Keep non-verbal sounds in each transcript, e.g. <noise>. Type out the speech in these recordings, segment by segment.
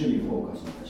主にフォーカスいたしまし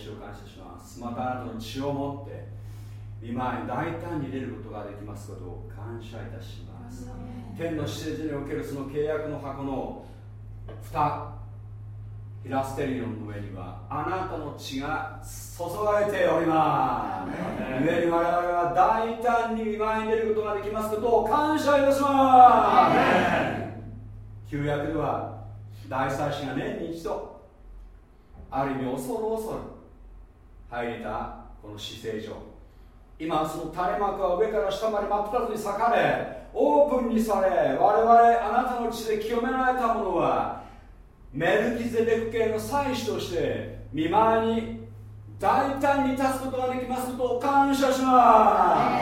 主を感謝します。またあなたの血を持って見舞い大胆に入れることができますことを感謝いたします。天の施設におけるその契約の箱の蓋ヒラステリオンの上にはあなたの血が注がれております。上に我々は大胆に見舞いに出ることができますことを感謝いたします。旧約では大祭司が年に一度ある意味恐る恐る入れたこの死聖所今その垂れ幕は上から下まで真っ二つに裂かれオープンにされ我々あなたの血で清められたものはメルキゼデク系の祭司として見舞いに大胆に立つことができますことを感謝しま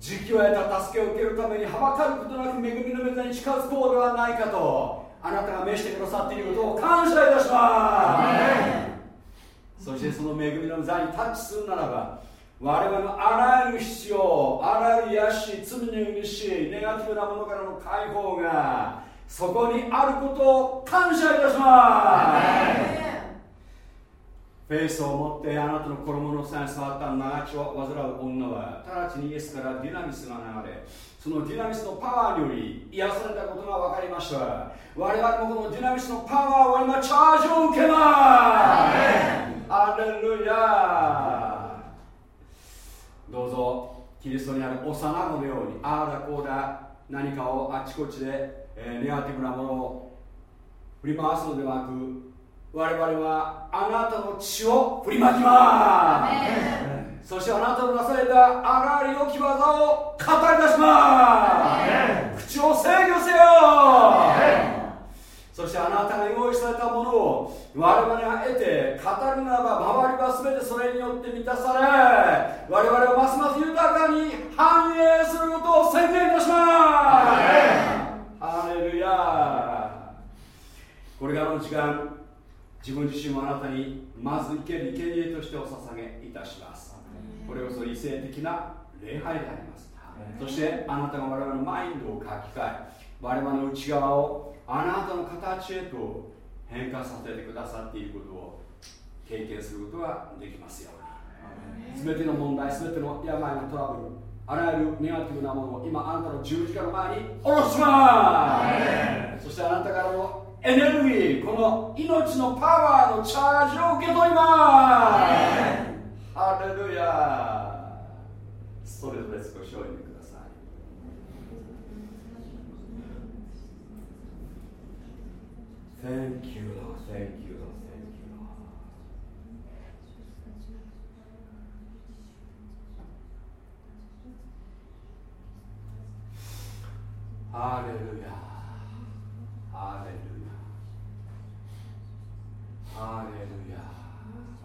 す。時期を得た助けを受けるためにはばかることなく恵みの目座に近づこうではないかとあなたが召してくださっていることを感謝いたします。そしてその恵みの座にタッチするならば我々のあらゆる必要あらゆる癒し罪の許しネガティブなものからの解放がそこにあることを感謝いたします。フェイスを持ってあなたの衣の下に触った長血を患う女は直ちにイエスからディナミスが流れそのディナミスのパワーにより癒されたことが分かりました。我々もこのディナミスのパワーを今チャージを受けます。アレルヤどうぞキリストにある幼子のようにああだこうだ何かをあちこちでえー、ネガティブなものを振り回すのではなく我々はあなたの血を振りまきます。そしてあなたのなされたあらゆる良き技を語り出します。口を制御せよそしてあなたが用意されたものを我々が得て語るならば周りは全てそれによって満たされ我々はますます豊かに繁栄することを宣言いたします。ハレルヤこれからの時間自分自身もあなたにまず生ける生贄としてお捧げいたします。これこそ理性的な礼拝でありますそしてあなたが我々のマインドを書き換え我々の内側をあなたの形へと変化させてくださっていることを経験することができますように。全ての問題全ての病のトラブルあらゆるネガティブなものを今あなたの十字架の前に下ろします。そしてあなたからのエネルギーこの命のパワーのチャージを受け取ります。ハレルヤストレートで少しお読みください Thank you, Lord. Thank you. ハレルヤハレルヤハレルヤ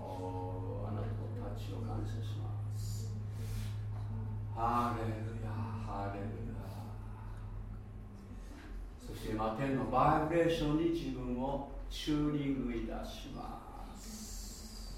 おあなたたちを感謝しますハレルヤハレルヤ今天のバイブレーションに自分をチューニングいたします。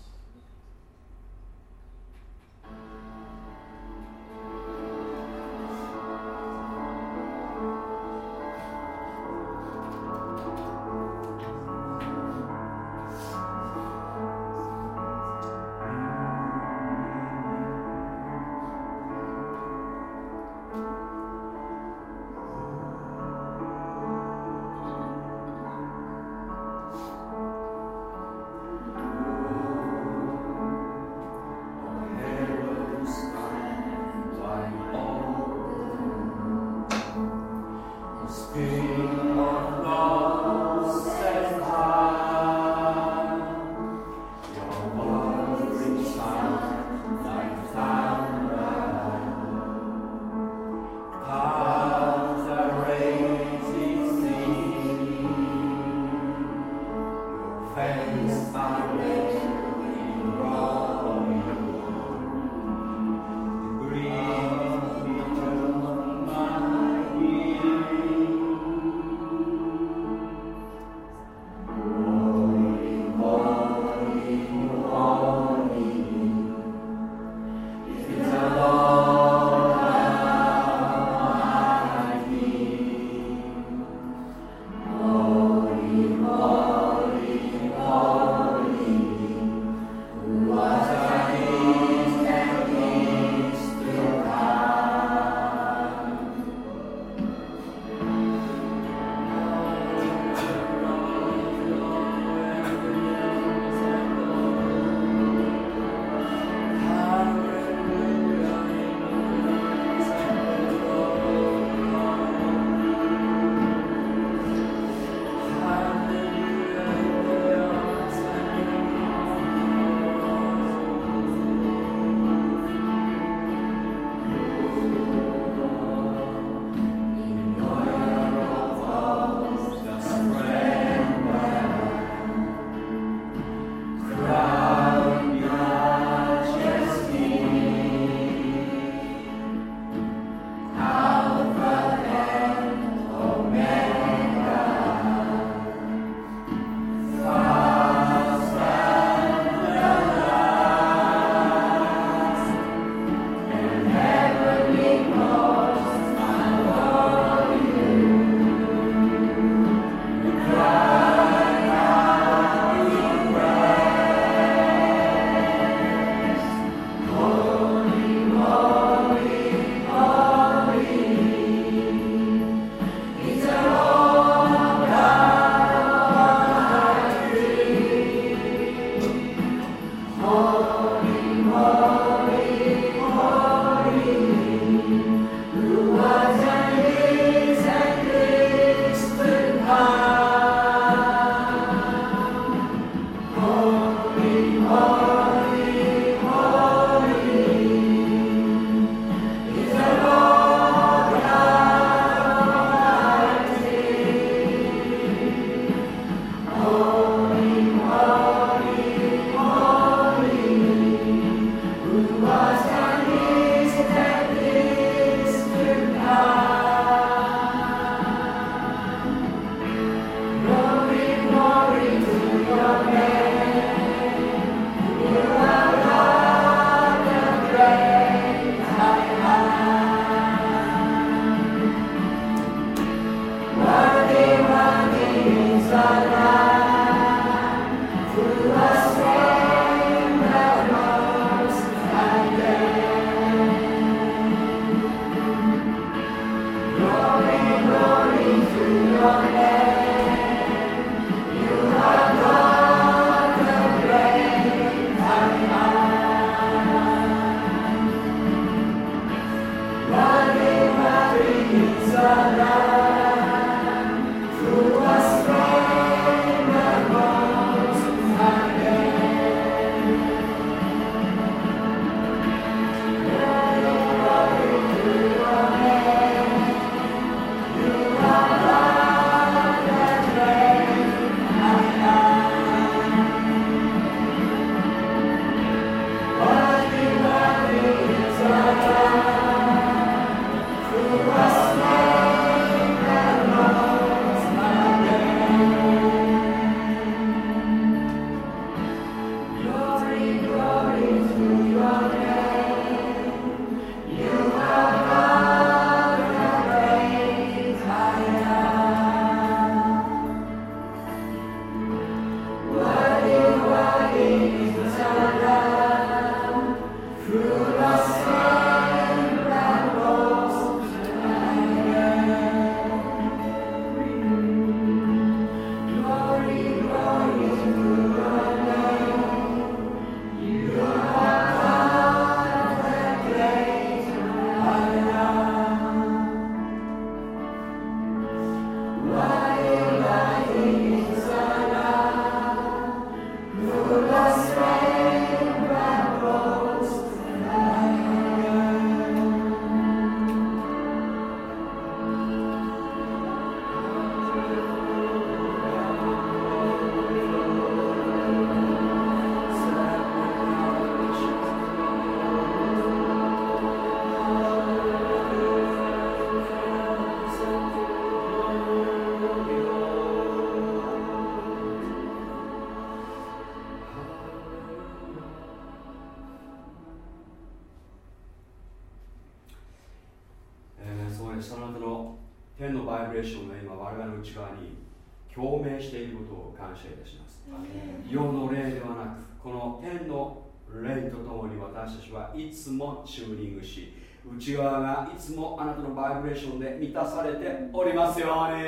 内側がいつもあなたのバイブレーションで満たされておりますように。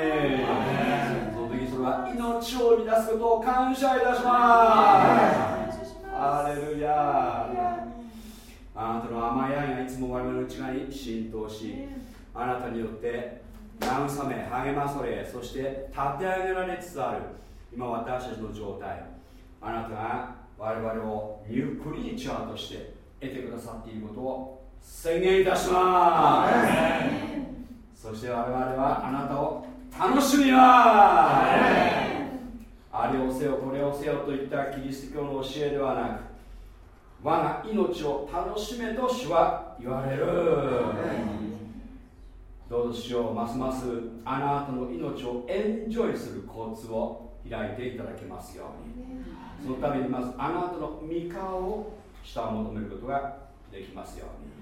その時それは命を生み出すことを感謝いたします。アレルヤあなたの甘い愛がいつも我々の内側に浸透しあなたによって慰め励まされそして立て上げられつつある。今私たちの状態。あなたが我々をニュークリーチャーとして得てくださっていることを宣言いたします。そして我々はあなたを楽しみます。あれをせよこれをせよといったキリスト教の教えではなく我が命を楽しめと主は言われるどうぞしようますますあなたの命をエンジョイするコツを開いていただけますように。そのためにまずあなたの御顔を下を求めることができますように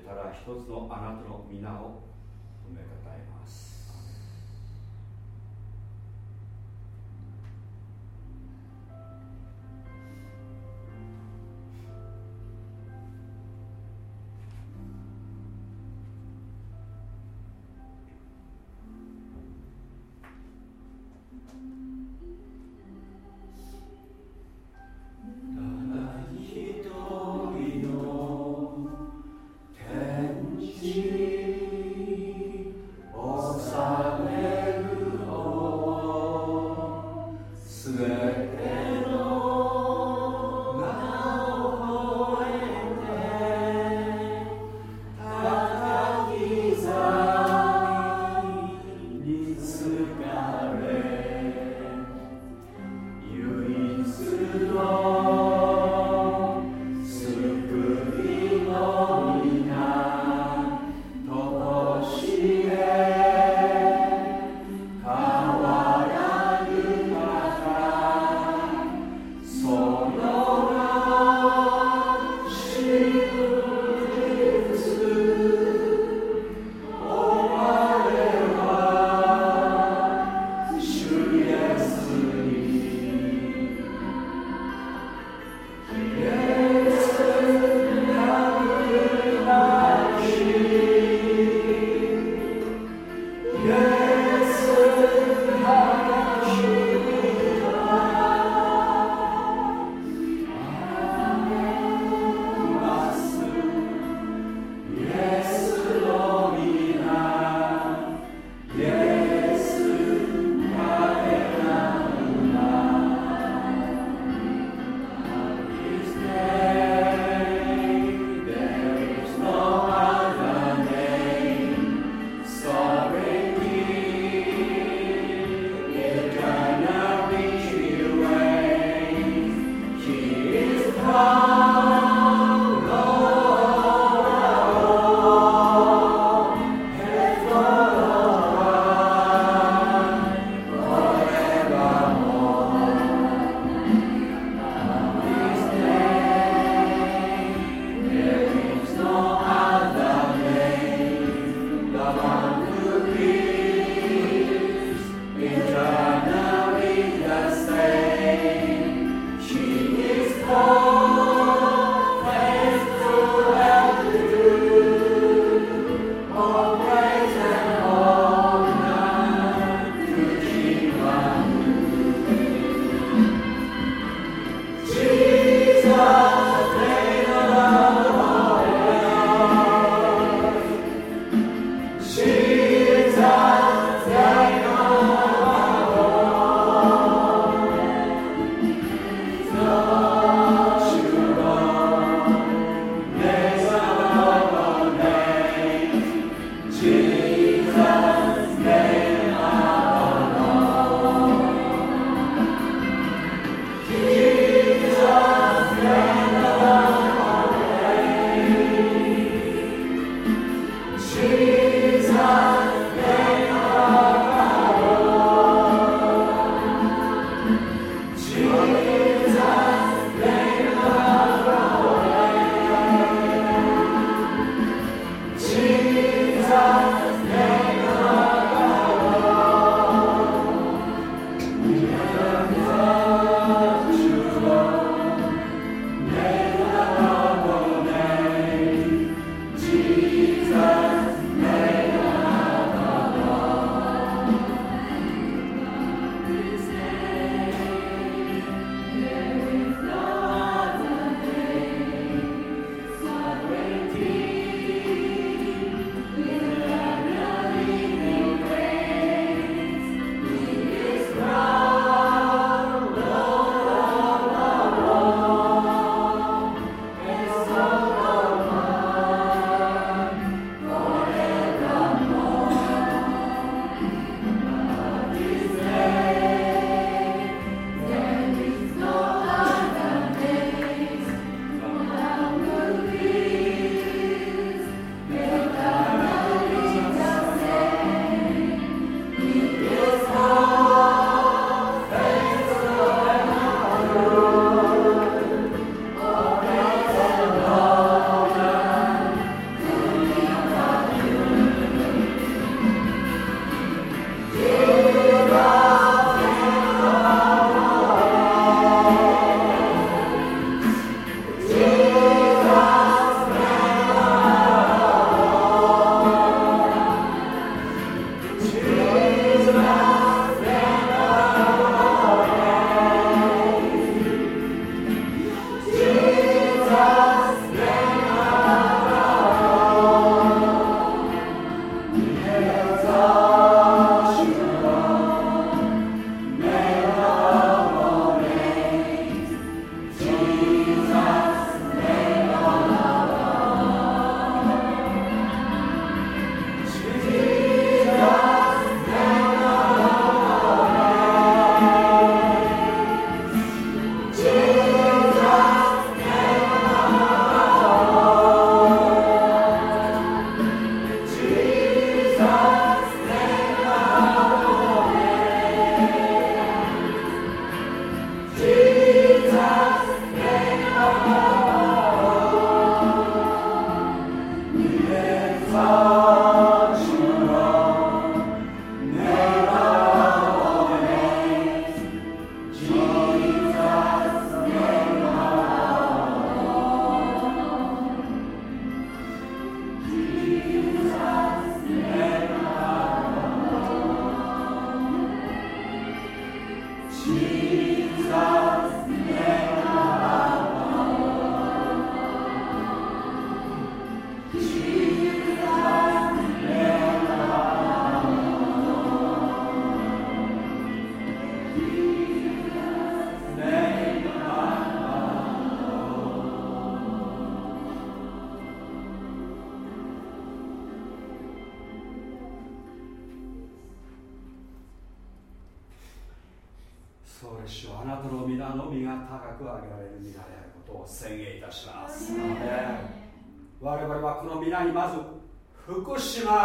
ただ一つのあなたの皆を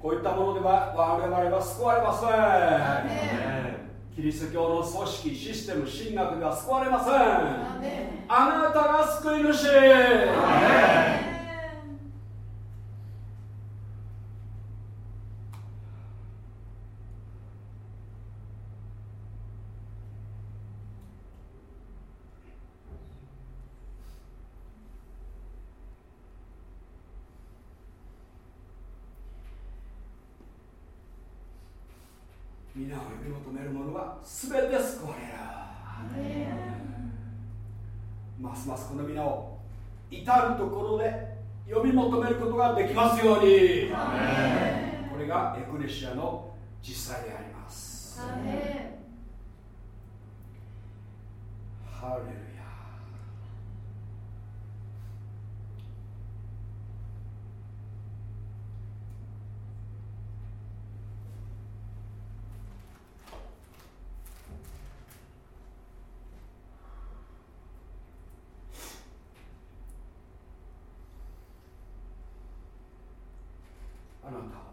では我々は救われません。キリスト教の組織システム神学では救われません。あなたが救い主皆を呼び求める者は全て救われる。ますますこの皆を至るところで呼び求めることができますように。これがエクレシアの実際であります。ハレルあなたを。褒めた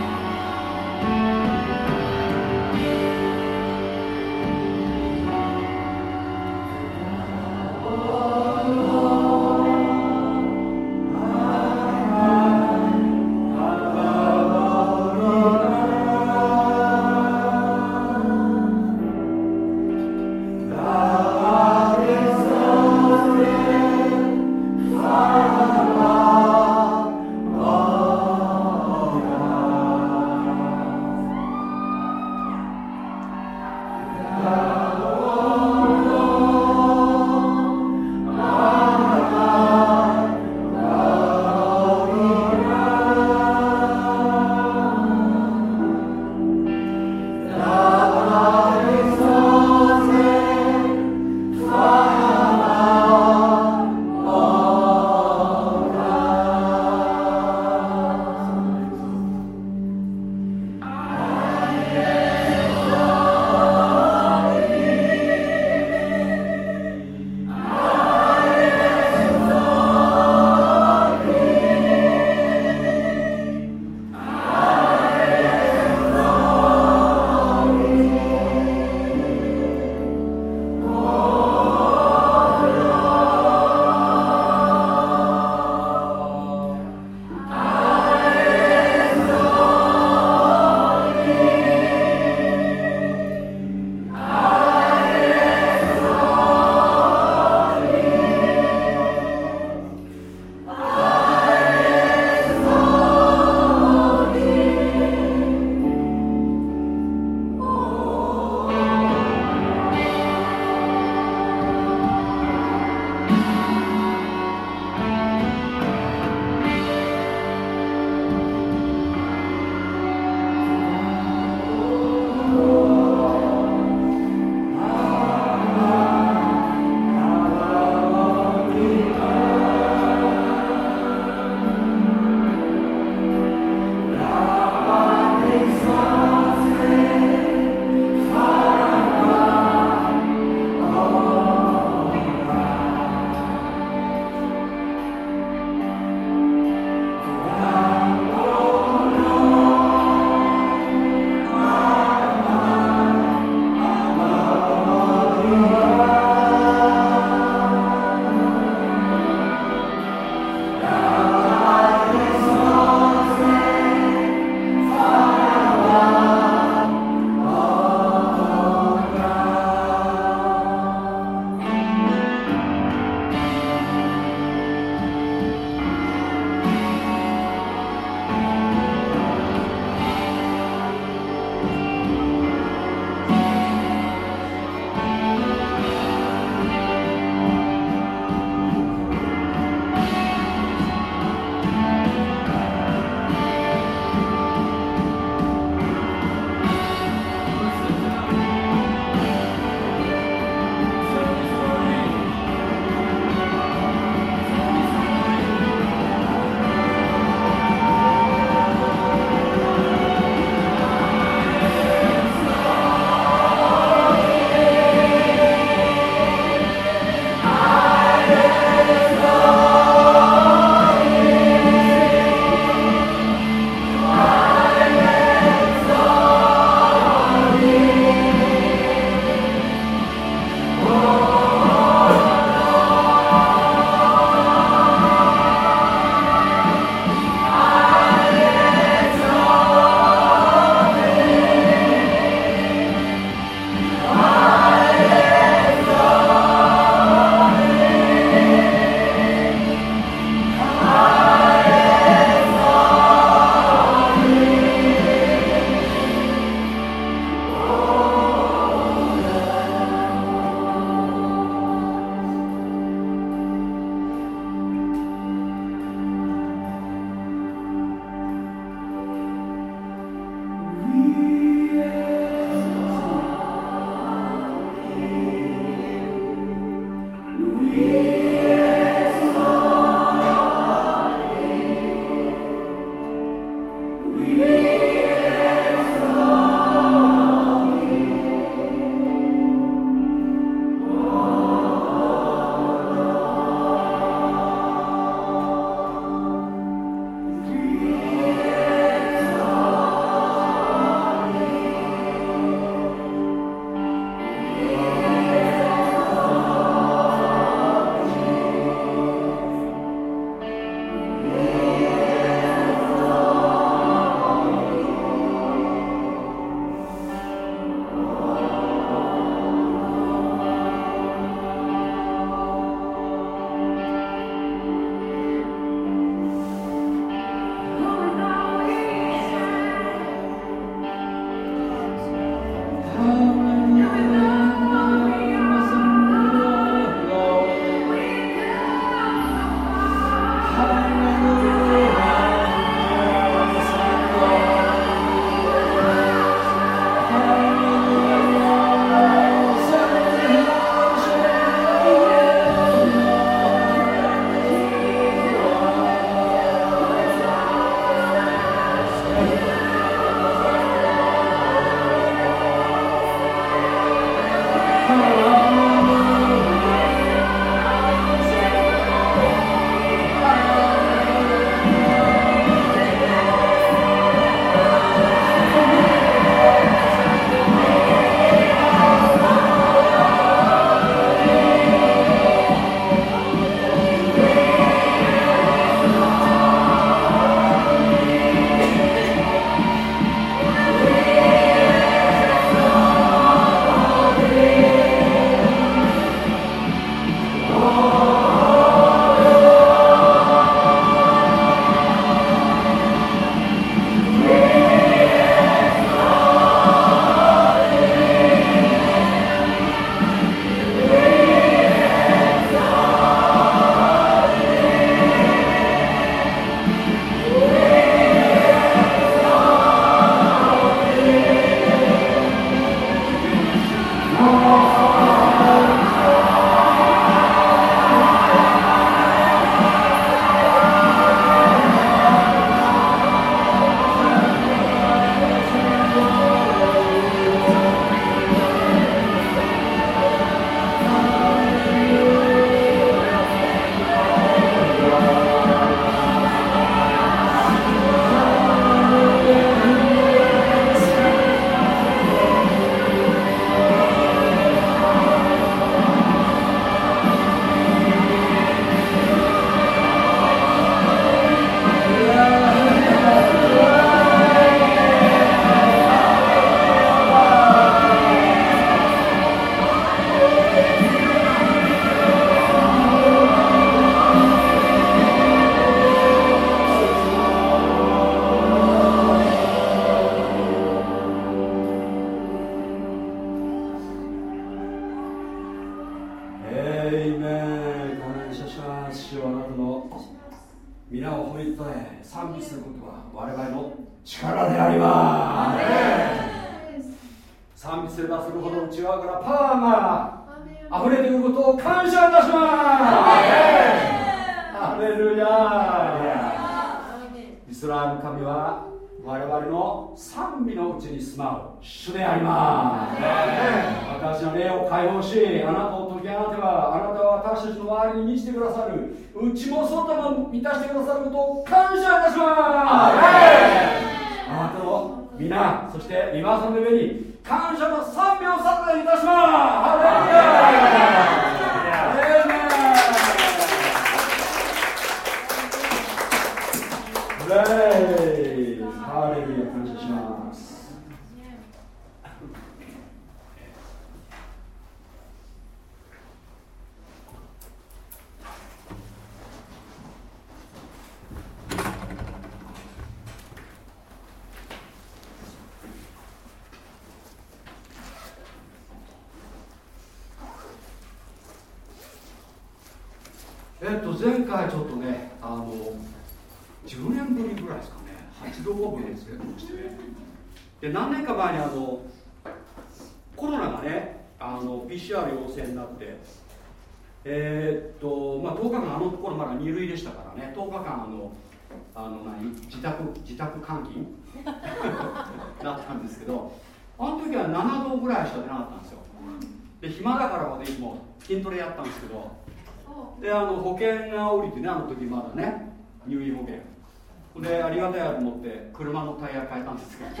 でありがたいなと思って車のタイヤ変えたんですけど。<laughs>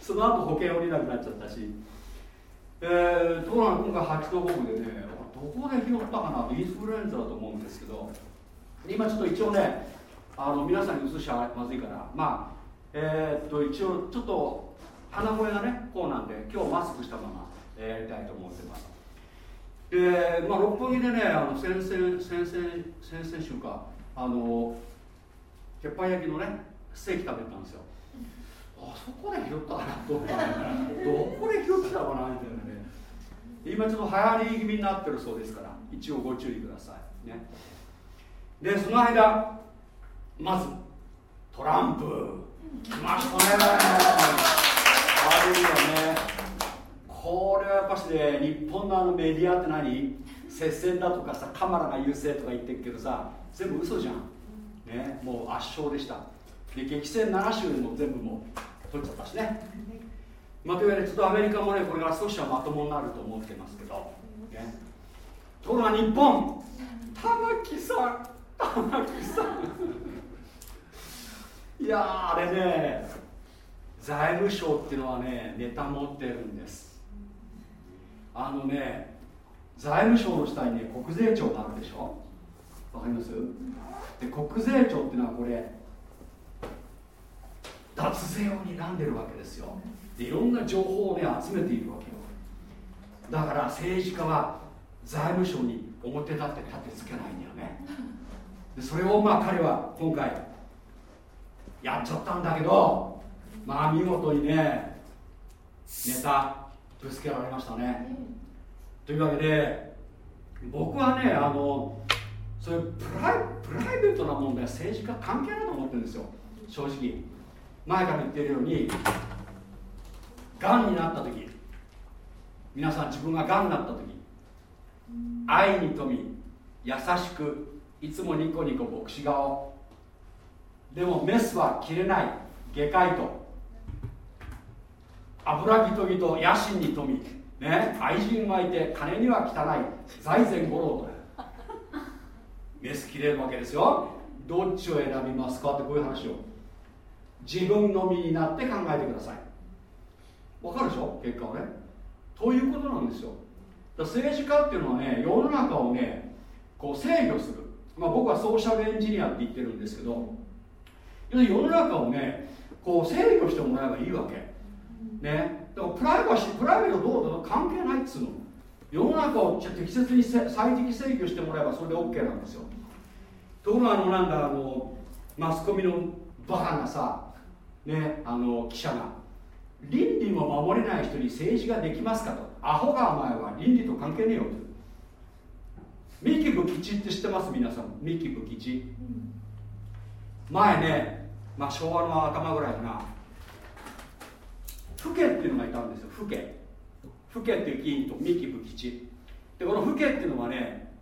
その後保険降りなくなっちゃったし。えー、ところが今回8度5分でねどこで拾ったかな？ってインフルエンザだと思うんですけど。今ちょっと一応ねあの皆さんに移しちゃまずいから。まあえー、っと一応ちょっと鼻声がねこうなんで今日マスクしたまま、やりたいと思ってます。で、まあ、六本木でねあの先々先々先々週かあの鉄板焼きのねステーキ食べたんですよ。あそこで拾ったかなと思ったどこで拾ったかなみたいなね。今ちょっと流行り気味になってるそうですから一応ご注意ください。ね。でその間まずトランプ。来ましたね。あるよね。これはやっぱしね日本のあのメディアって何？接戦だとかさカマラが優勢とか言ってるけどさ全部嘘じゃん。ね、もう圧勝でした。で激戦7州も全部もう取っちゃったしね。まあ、というわけでちょっとアメリカもねこれから少しはまともになると思ってますけど、ね、ところが日本。玉木さん。玉木さん。いやあれね財務省っていうのはねネタ持ってるんです。あのね財務省の下にね国税庁があるでしょ。わかります？で国税庁っていうのはこれ脱税を睨んでるわけですよ。でいろんな情報をね集めているわけよ。だから政治家は財務省に表立って立てつけないんだよね。でそれをまあ彼は今回やっちゃったんだけどまあ見事にねネタぶつけられましたね。というわけで僕はねあのそういうプライプライベートな問題は政治家関係ないと思ってるんですよ。正直。前から言ってるようにがんになった時。皆さん自分ががんになった時。愛に富み優しくいつもニコニコ牧師顔。でもメスは切れない。外科医と。油ぎとぎと野心に富み。ね。愛人はいて金には汚い。財前五郎とメス切れるわけですよ。どっちを選びますかってこういう話を。自分の身になって考えてください。わかるでしょ？結果はね。ということなんですよ。だ政治家っていうのはね世の中をねこう制御する、まあ、僕はソーシャルエンジニアって言ってるんですけど世の中をねこう制御してもらえばいいわけ。ね。だからプライバシープライベートどうだと関係ないっつうの。世の中を適切に最適制御してもらえばそれで OK なんですよ。ところがあのなんだあのマスコミのバカなさねあの記者が倫理も守れない人に政治ができますかと。アホがお前は倫理と関係ねえよと。三木武吉って知ってます？皆さん。三木武吉、前ね、まあ、昭和の頭ぐらいかな。フケっていうのがいたんですよ。フケ。フケっていう議員と三木武吉でこのフケっていうのはね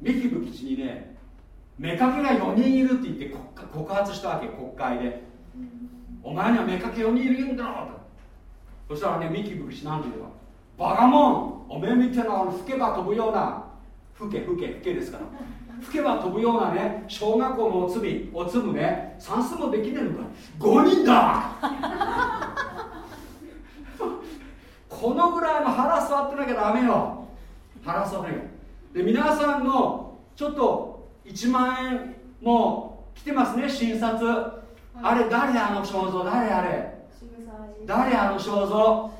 三木武吉にね妾が4人いるって言って告発したわけ国会で、お前には妾4人いるんだろと。そしたらね三木武吉何て言うかバカモンおめえみたいな吹けば飛ぶような吹け吹け吹けですから。吹けば飛ぶようなね小学校のおつみおつむね算数もできねえのか。5人だ! <laughs> このぐらいの腹座ってなきゃダメよ。腹座れよで皆さんのちょっと1万円もう来てますね診察、あれ誰あの肖像？誰あれ？誰あの肖像？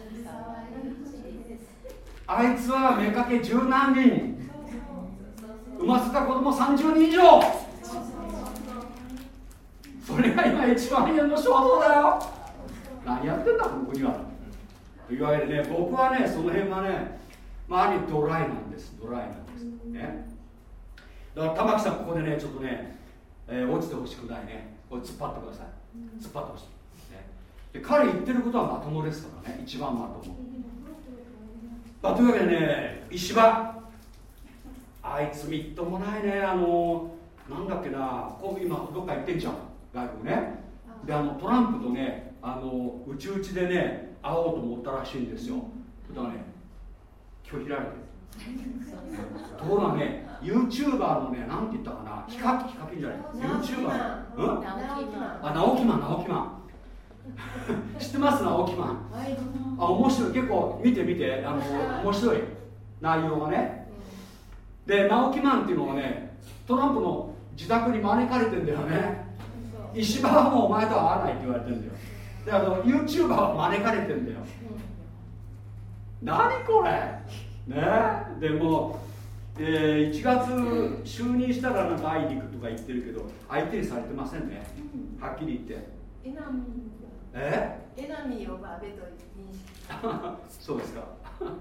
あいつは妾十何人。産ませた子供30人以上。それが今1万円の肖像だよ。何やってんだこの国は。いわゆるね僕はねその辺はねまああるドライなんですドライなんです。ねだから玉木さんここでねちょっとね、えー、落ちてほしくないね。これ突っ張ってください。突っ張ってほしい、ね、で彼言ってることはまともですからね。一番まとも、まあ、というわけでね石破。あいつみっともないね。あのなんだっけな。こう今どっか行ってんじゃん。外国ね。であのトランプとねあのうちうちでね会おうと思ったらしいんですよ。だからね拒否られてる。ところがね YouTuber のねなんて言ったかな？ヒカキヒカキンじゃない？YouTuber うん？あ直木マン直木マン。<laughs> 知ってます？直木マン。あ面白い。結構見て見て。あの面白い。内容がね。で直木マンっていうのはねトランプの自宅に招かれてんだよね。石破はもうお前とは会わないって言われてんだよ。であの YouTuber は招かれてんだよ。何これ？ね？でも、えー、1月就任したらなんか会いに行くとか言ってるけど相手にされてませんね。はっきり言って。え？エナミーをと認識。<laughs> そうですか。<laughs>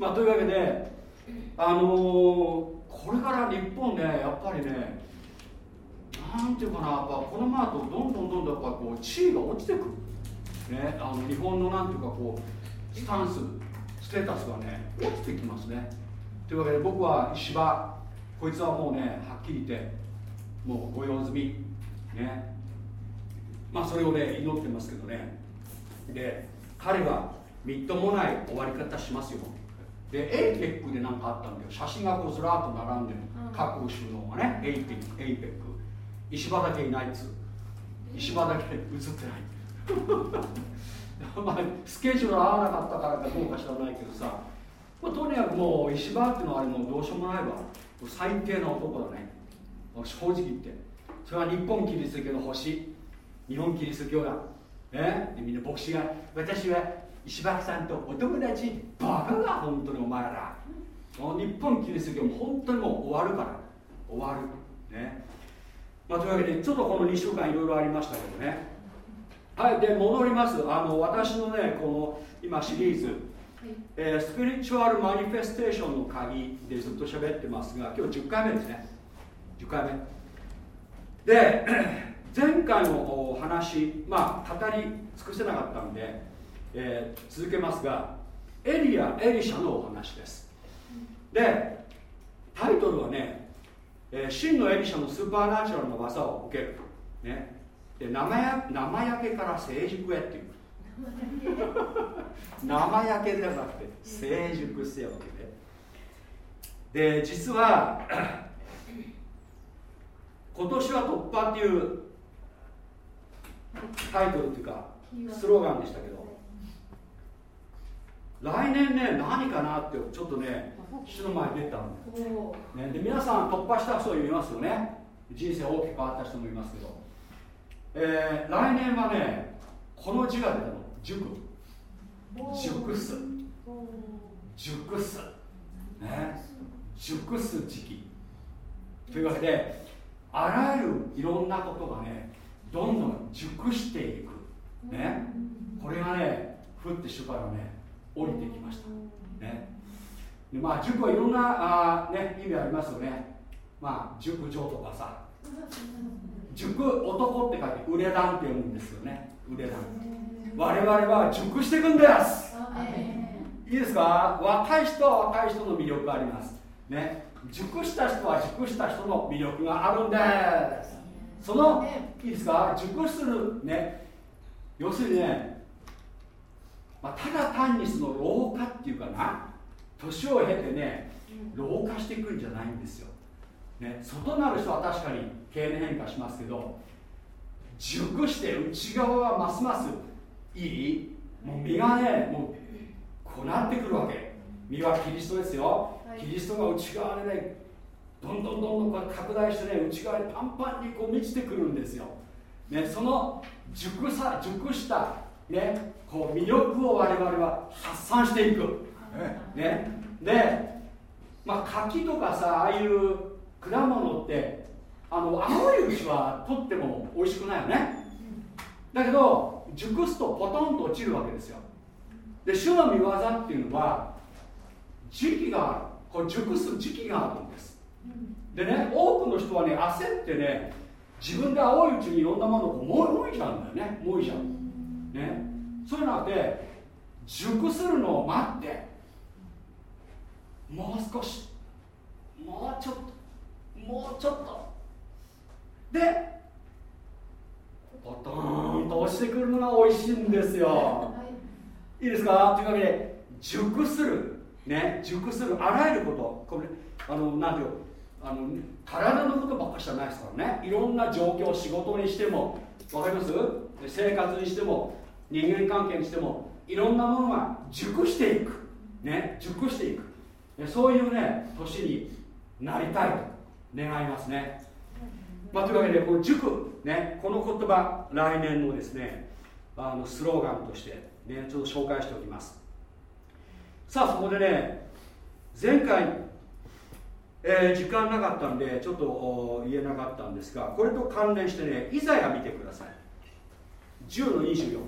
まあというわけであのー、これから日本ねやっぱりねなんていうかなやっぱこのままとどんどんどんどんやっぱこう地位が落ちてくる。ねあの日本のなんていうかこうスタンスステータスがね落ちてきますねというわけで僕は石破こいつはもうねはっきり言ってもう御用済みね。まあそれをね祈ってますけどね。で彼はみっともない終わり方しますよ。で APEC で何かあったんだよ。写真がこうずらっと並んでる、各首脳がね APEC, APEC 石破だけいないっつ石破だけ映ってない。<laughs> まあスケジュール合わなかったからかどうか知らないけどさ、まあ、とにかくもう石破っていうのはあれもうどうしようもないわ。最低な男だね。正直言って。それは日本キリスト教の星日本キリスト教だ。ねでみんな牧師が私は石破さんとお友達バカが本当にお前ら。日本キリスト教も本当にもう終わるから。終わる。ね。まあ、というわけでちょっとこの2週間いろいろありましたけどね。はいで戻ります。あの私のねこの今シリーズ、えー、スピリチュアルマニフェステーションの鍵でずっと喋ってますが今日10回目ですね。10回目。で <clears throat> 前回のお話まあ語り尽くせなかったんで、えー、続けますがエリアエリシャのお話です。でタイトルはねえー、真のエリシャのスーパーナチュラルな技を受ける、ね、で生や生焼けから成熟へっていう。<laughs> 生焼けではなくて成熟せよってでで実は <clears throat> 今年は突破っていうタイトルっていうかスローガンでしたけど来年ね何かなってちょっとね主の前に出たんだよ、ね、で皆さん突破した人いますよね。人生大きく変わった人もいますけど、えー、来年はねこの字が出たの熟熟す熟すね。熟す時期。というわけであらゆるいろんなことがねどんどん熟していく。ね。これがね降って主からね降りてきました。ね。まあ塾はいろんなあ、ね、意味ありますよね。まあ塾長とかさ。<laughs> 塾男って書いて売れ団って読むんですよね。売れ団我々は熟していくんです。いいですか？若い人は若い人の魅力があります。ね。熟した人は熟した人の魅力があるんです。そのいいですか？熟するね。要するにね、まあ、ただ単にその老化っていうかな。年を経てね老化していくんじゃないんですよ、ね、外なる人は確かに経年変化しますけど熟して内側はますますいい？もう身がねもうこうなってくるわけ。身はキリストですよ、キリストが内側でねどんどんどんどん拡大してね内側にパンパンにこう満ちてくるんですよ、ね、その熟さ熟した、ね、こう魅力を我々は発散していく、ね、で、まあ、柿とかさああいう果物ってあの青いうちは取っても美味しくないよね。だけど熟すとポトンと落ちるわけですよ。で主の御業っていうのは時期がある。これ熟す時期があるんです。でね多くの人はね焦ってね自分で青いうちにいろんなものをもいちゃうんだよね。もいちゃう。ね。そういうのあって熟するのを待ってもう少しもうちょっともうちょっと。でポトーンと落ちてくるのが美味しいんですよ、い。いですか？というわけで熟する。ね熟する。あらゆること。これあの何ていうあの体のことばっかしじゃないですからね。いろんな状況仕事にしても分かります？生活にしても人間関係にしてもいろんなものが熟していく。ね熟していく。そういうね年になりたいと願いますね、まあ、というわけでこの塾ねこの言葉来年のですねあのスローガンとしてねちょっと紹介しておきます。さあそこでね前回えー、時間なかったんでちょっと言えなかったんですがこれと関連してねイザヤ見てください。10の24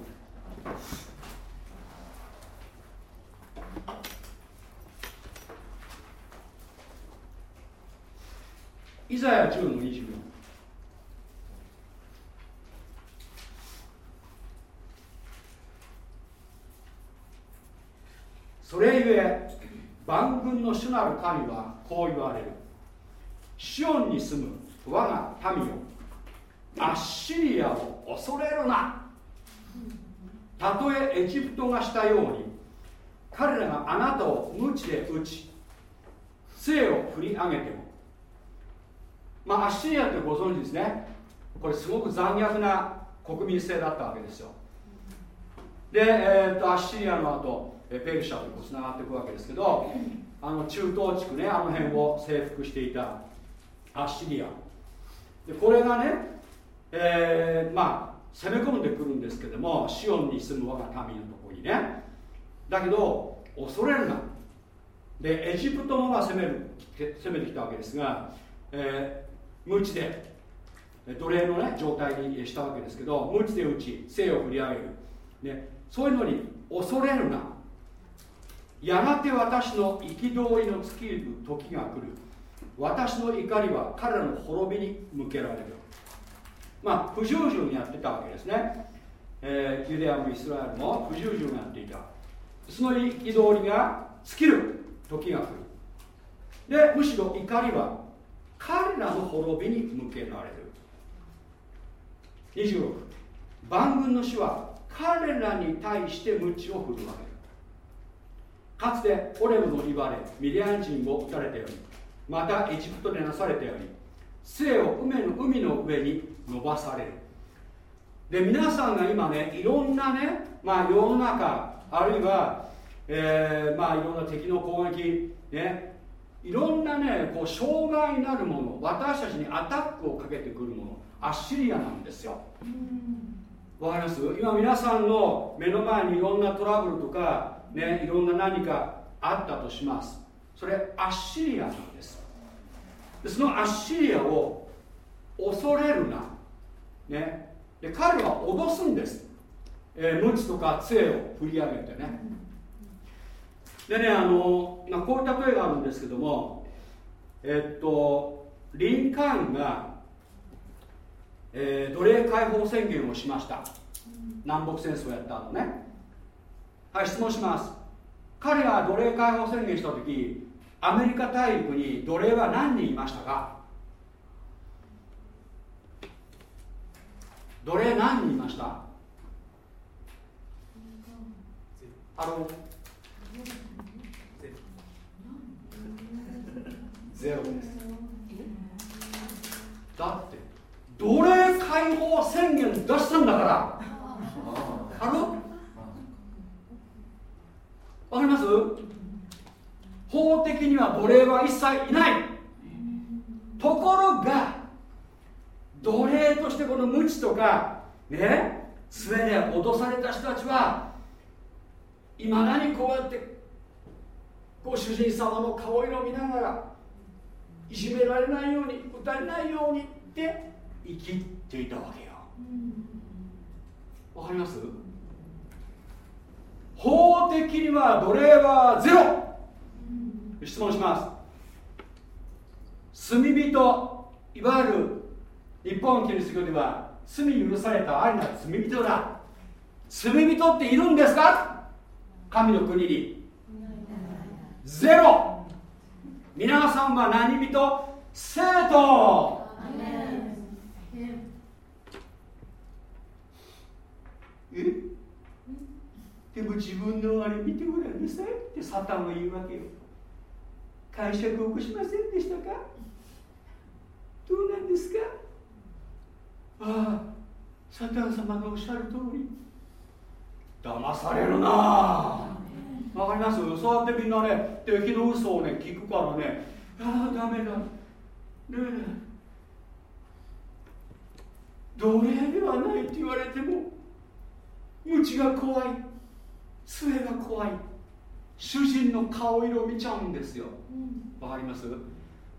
イザヤ10の24それゆえ万軍の主なる神はこう言われる。シオンに住む我が民よアッシリアを恐れるな。たとえエジプトがしたように彼らがあなたを鞭で打ち杖を振り上げても。まあアッシリアってご存知ですね。これすごく残虐な国民性だったわけですよ。で、えー、とアッシリアの後ペルシャとつながっていくわけですけどあの中東地区ねあの辺を征服していたアッシリア。でこれがね、えー、まあ攻め込んでくるんですけどもシオンに住む我が民のところにね。だけど恐れるな。でエジプトもまあ攻める攻めてきたわけですが、えー、無知で奴隷の、ね、状態にしたわけですけど無知で打ち生を振り上げる、ね、そういうのに恐れるな。やがて私の憤りの尽きる時が来る。私の怒りは彼らの滅びに向けられる。まあ不従順やってたわけですね、えー、ユダヤもイスラエルも不従順やっていた。その憤りが尽きる時が来る。でむしろ怒りは彼らの滅びに向けられる。26万軍の死は彼らに対して鞭を振るわけかつてオレブの言われミリアン人を撃たれたようにまたエジプトでなされたように杖を海の海の上に伸ばされる。で皆さんが今ねいろんなね、まあ、世の中あるいは、えー、まあいろんな敵の攻撃ねいろんなねこう障害になるもの私たちにアタックをかけてくるものアッシリアなんですよ。わかります？今皆さんの目の前にいろんなトラブルとかね、いろんな何かあったとします。それアッシリアなんです。でそのアッシリアを恐れるな、ね、で彼は脅すんです、えー、鞭とか杖を振り上げてね。でねあの、まあ、こういう例えがあるんですけどもえっとリンカーンが、えー、奴隷解放宣言をしました。南北戦争をやったのね。はい質問します。彼が奴隷解放宣言した時アメリカ大陸に奴隷は何人いましたか？奴隷何人いました？あのゼロです。だって奴隷解放宣言出したんだから。ある？わかります？法的には奴隷は一切いない。ところが奴隷としてこの無知とかね杖で脅された人たちはいまだにこうやってご主人様の顔色を見ながらいじめられないように打たれないようにって生きていたわけよ。わかります？法的には奴隷はゼロ。質問します。罪人いわゆる日本キリスト教では罪許されたありな罪人だ。罪人っているんですか？神の国に。ゼロ。皆さんは何人？生徒。え？でも自分のあれ見てごらんなさいってサタンは言うわけよ。解釈を起こしませんでしたか？どうなんですか？ああサタン様がおっしゃる通り。騙されるな。わかります？そうやってみんなね敵の嘘をね聞くからね。ああダメだ。ねえ。奴隷ではないって言われても無知が怖い。杖が怖い。主人の顔色を見ちゃうんですよ。わ、かります？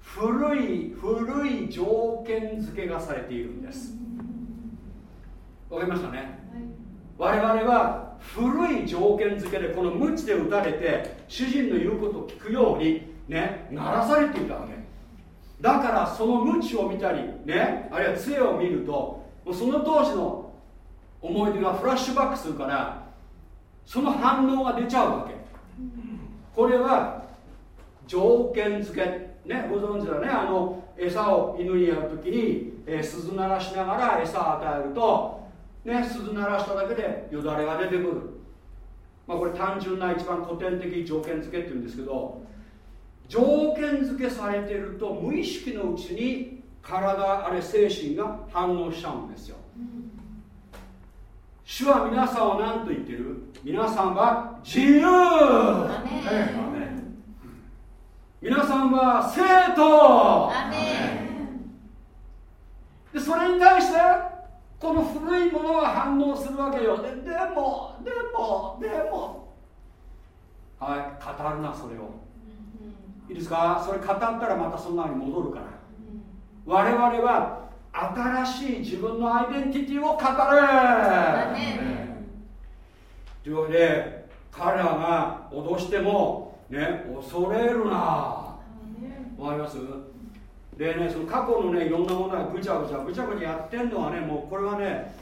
古い古い条件付けがされているんです。わかりましたね、我々は古い条件付けでこの無知で打たれて主人の言うことを聞くようにね鳴らされていたわけ。だからその無知を見たりねあるいは杖を見るとその当時の思い出がフラッシュバックするからその反応が出ちゃうわけ。これは条件付け。ねご存知だね。あの餌を犬にやるときに、えー、鈴鳴らしながら餌を与えるとね鈴鳴らしただけでよだれが出てくる。まあこれ単純な一番古典的条件付けっていうんですけど条件付けされてると無意識のうちに体あれ精神が反応しちゃうんですよ、主は皆さんを何と言ってる？皆さんは自由。皆さんは生徒。でそれに対してこの古いものが反応するわけよ。ででもでもでも。はい語るなそれを。いいですか？それ語ったらまたそんなに戻るから。我々は新しい自分のアイデンティティを語るというわけで彼らが脅してもね恐れるな。わかります？でねその過去のねいろんなものがぐちゃぐちゃぐちゃぐちゃやってんのはねもうこれはね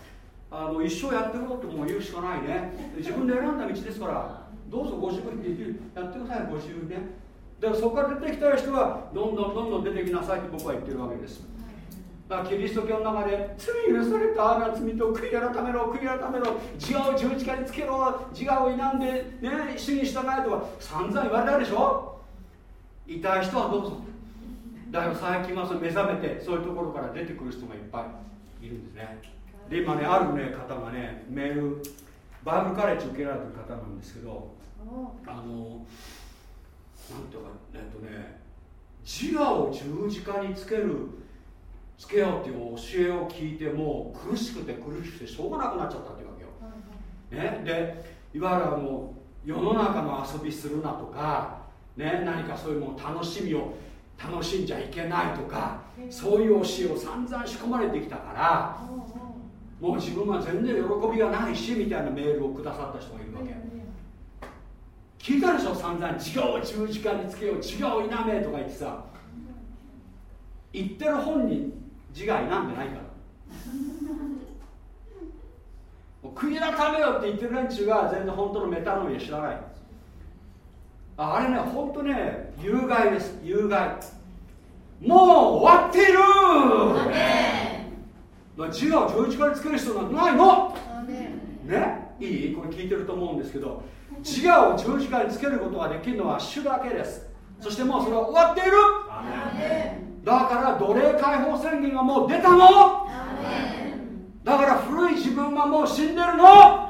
あの一生やってることも言うしかないね。自分で選んだ道ですからどうぞご自分でやってくださいご自分ね。だからそこから出てきた人はどんどんどんどん出てきなさいって僕は言ってるわけですキリスト教の中で罪許されたあな罪と悔い改めろ悔い改めろ自我を十字架につけろ自我を否んでね主に従えとか散々言われたでしょ？痛い人はどうぞ。だから最近はそ目覚めてそういうところから出てくる人がいっぱいいるんですね。で今ねあるね方がねメールバイブルカレッジ受けられてる方なんですけどあのなんていうかえっとね自我を十字架につけるつけようっていう教えを聞いても苦しくて苦しくてしょうがなくなっちゃったっていうわけよ、ね、でいわゆるあの世の中の遊びするなとか、ね、何かそういうもの楽しみを楽しんじゃいけないとかそういう教えを散々仕込まれてきたからもう自分は全然喜びがないしみたいなメールをくださった人がいるわけ。聞いたでしょ？散々自我を十字架につけよう自我を否めとか言ってさ。言ってる本人自我否んでないから。悔い改めよって言ってる連中が全然本当のメタノイア知らない。あれね本当ね有害です。有害。もう終わっている自我を十字架につける人なんてないの。ね？いい？これ聞いてると思うんですけど。自我を十字架につけることができるのは主だけです。そしてもうそれは終わっているだから奴隷解放宣言がもう出たの？だから古い自分はもう死んでるの？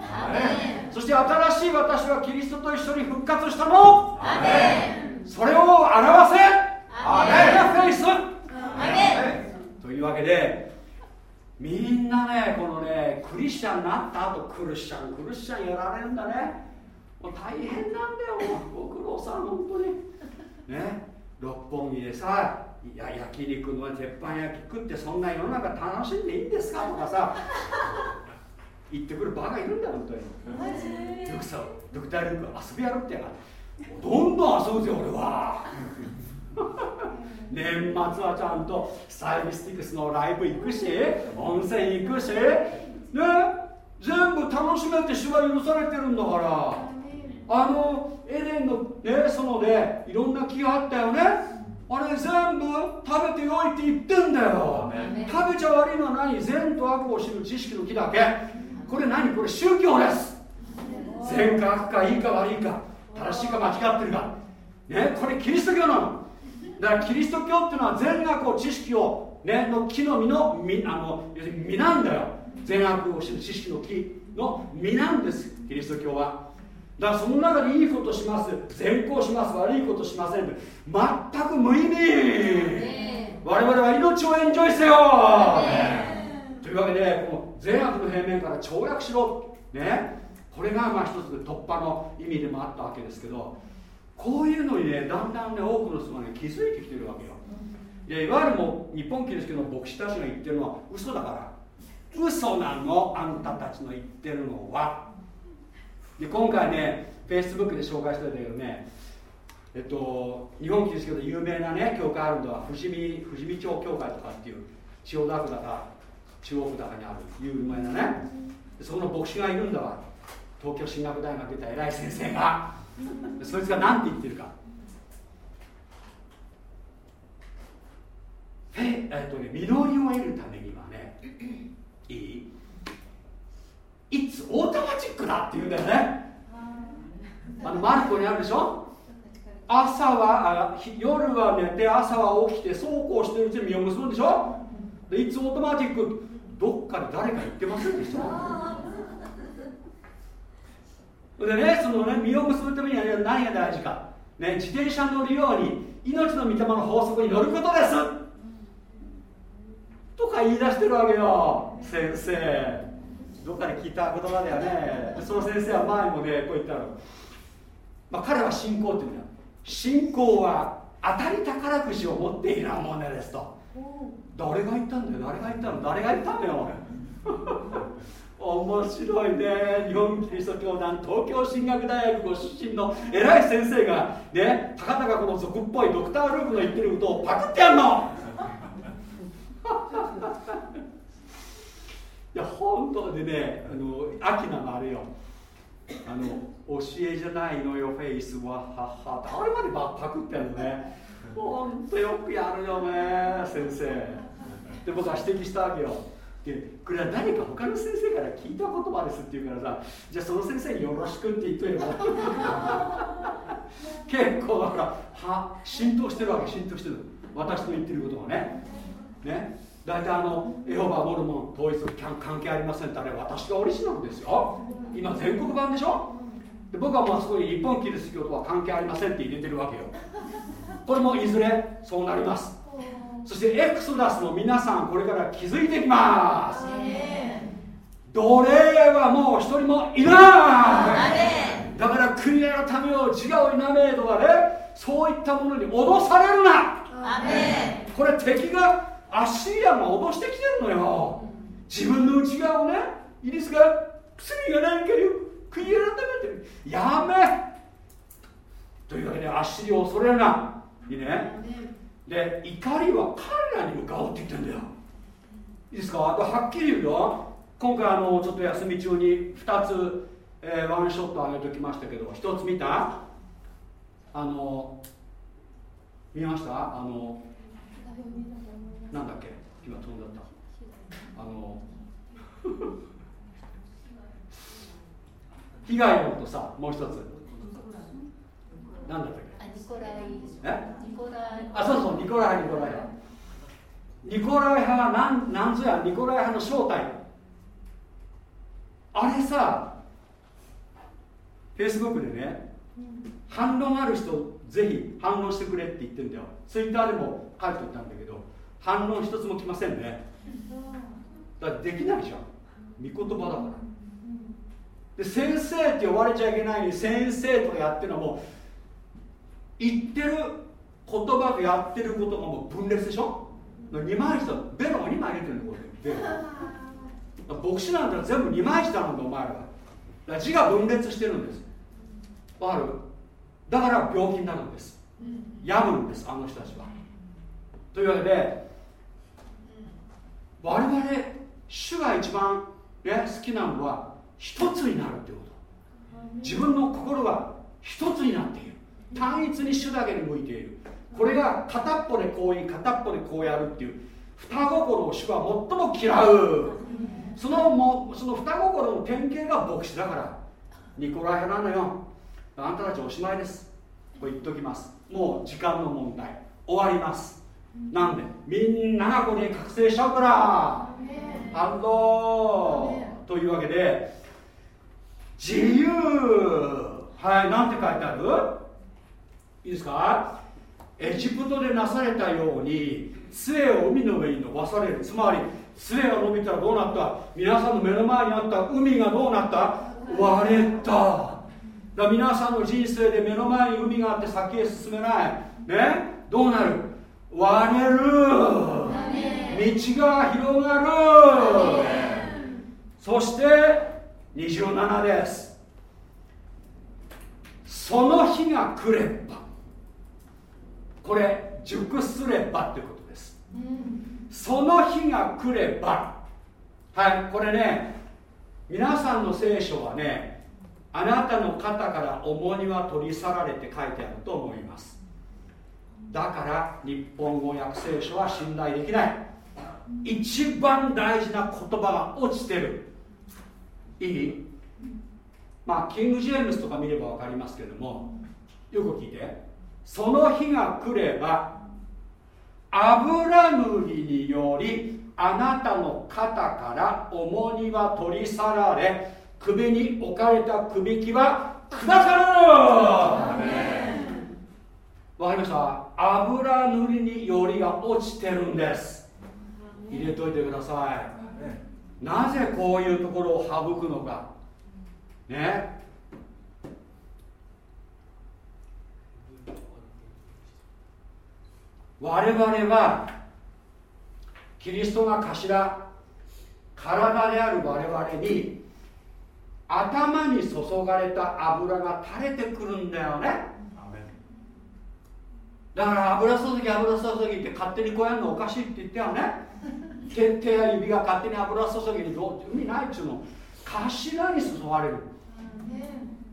そして新しい私はキリストと一緒に復活したの？それを表せ？フェイスというわけでみんなねこのねクリスチャンになった後クリスチャンクリスチャンやられるんだね。もう大変なんだよ。ご苦労さん本当に。ね？六本木でさいや焼肉の鉄板焼き食ってそんな世の中楽しんでいいんですか？とかさ言ってくるバカいるんだよ本当に。よくさドクター・ルーク遊びやるってやどんどん遊ぶぜ俺は。年末はちゃんとスタイリスティクスのライブ行くし温泉行くし。ね全部楽しめて主は許されてるんだから。あのエデンのねそのねいろんな木があったよねあれ全部食べてよいって言ってんだよ。食べちゃ悪いのは何善と悪を知る知識の木だけ。これ何これ宗教です。善か悪かいいか悪いか。正しいか間違ってるか。ねこれキリスト教なの。だからキリスト教っていうのは善悪を知識をねの木の実の実あの実なんだよ。善悪を知る知識の木の実なんです。キリスト教はだからその中でいいことします。善行します。悪いことしません。全く無意味。我々は命をエンジョイせよ。というわけでこの善悪の平面から跳躍しろ。ね。これがまあ一つ突破の意味でもあったわけですけどこういうのにねだんだんね多くの人がね気づいてきてるわけよ。でいわゆるもう日本キリスト教の牧師たちが言ってるのは嘘だから。嘘なの。あんたたちの言ってるのはで今回ねフェイスブックで紹介してたけどねえっと日本キリスト教で有名なね教会あるのは富士見富士見町教会とかっていう千代田区だか中央区だかにある有名なねそこの牧師がいるんだわ。東京進学大学出た偉い先生が。そいつが何て言ってるか。ええっとね実りを得るためにはねいい？いつオートマチックだって言うんだよね。あのマルコにあるでしょ？朝は夜は寝て朝は起きてそうこうしてるうちに実を結ぶんでしょ？でいつオートマチックどっかで誰か言ってませんでしたでねそのね実を結ぶためには何が大事か、ね、自転車乗るように命の御霊の法則に乗ることです。とか言い出してるわけよ先生どっかで聞いた言葉だよね。その先生は前もねこう言ったの、まあ、彼は信仰っていうの。は信仰は当たり宝くじを持っているものですと。誰が言ったんだよ。誰が言ったの。誰が言ったんだよ。<laughs> 面白いね。日本キリスト教団東京進学大学ご出身の偉い先生がねたかたかこの俗っぽいドクター・ルークの言ってることをパクってやんの。いや本当でねあのアキナのあれよ。あの教えじゃないのよフェイスは。ははってあれまでパクってやるのね。本当よくやるよね先生。で僕は指摘したわけよ。でこれは誰か他の先生から聞いた言葉ですって言うからさじゃあその先生によろしくって言っといて <laughs> 結構だからは浸透してるわけ浸透してる。私の言ってることがね。ね。大体あのエホバモルモン統一と関係ありませんってあれ私がオリジナルですよ。今全国版でしょ？で僕はもうそこに日本キリスト教とは関係ありませんって入れてるわけよ。これもいずれそうなります。そしてエクソダスの皆さんこれから気づいてきます。奴隷はもう一人もいない。だから国のためを自我を否めとかねそういったものに脅されるな。これ敵がアッシリアが脅してきてるのよ。自分の内側をねイリスが罪が何かに悔い改めて。やめ。というわけで足を恐れるな。いいね。で怒りは彼らに向かうって言ってんだよ。いいですか？はっきり言うよ。今回あのちょっと休み中に2つ、えー、ワンショット上げておきましたけど1つ見た？あの見ました？あのなんだっけ？今飛んだった。あの被害のとさもう一つ。なんだったっけ？ニコライえ？ニコライあそうそうニコライニコライニコライ派は何何ぞやニコライ派の正体。あれさフェイスブックでね、反論ある人ぜひ反論してくれって言ってるんだよ。ツイッターでも書いておいたんだけど反論一つも来ませんね。だってできないじゃん。御言葉だから。で先生って呼ばれちゃいけないのに先生とかやってるのも言ってる言葉でやってることがもう分裂でしょ？二枚舌。ベロが2枚入れてるんだこれ。ベロ。牧師なんて全部二枚舌なんだお前らは。字が分裂してるんです。わかる？だから病気になるんです。病むんですあの人たちは。というわけで我々主が一番、ね、好きなのは一つになるっていうこと自分の心が一つになっている。単一に主だけに向いている。これが片っぽでこう言い片っぽでこうやるっていう。双心を主は最も嫌う。そのもその双心の典型が牧師だから。ニコライ派なのよ。あんたたちおしまいです。これ言っときます。もう時間の問題。終わりますなんでみんながここに覚醒しちゃうから。反動というわけで自由。はいなんて書いてある？いいですか？エジプトでなされたように杖を海の上に伸ばされる。つまり杖が伸びたらどうなった？皆さんの目の前にあった。海がどうなった？割れた。だ皆さんの人生で目の前に海があって先へ進めない。ね？どうなる？割れる。道が広がる。そして27です。その日が来れば。これ熟すればってことです、うん、その日が来れば。はいこれね皆さんの聖書はねあなたの肩から重荷は取り去られて書いてあると思います。だから日本語訳聖書は信頼できない。一番大事な言葉が落ちてる。いい？まあキング・ジェームスとか見れば分かりますけどもよく聞いて。その日が来れば油塗りによりあなたの肩から重荷は取り去られ首に置かれた首輝は下さる。わかりました？油塗りによりが落ちてるんです。入れといてください。なぜこういうところを省くのか。ね。我々はキリストが頭体である我々に頭に注がれた油が垂れてくるんだよねだから油注ぎ油注ぎって勝手にこうやるのおかしいって言ってよね。<laughs> 手手や指が勝手に油注ぎにどう意味ないっちゅうの。頭に注がれる。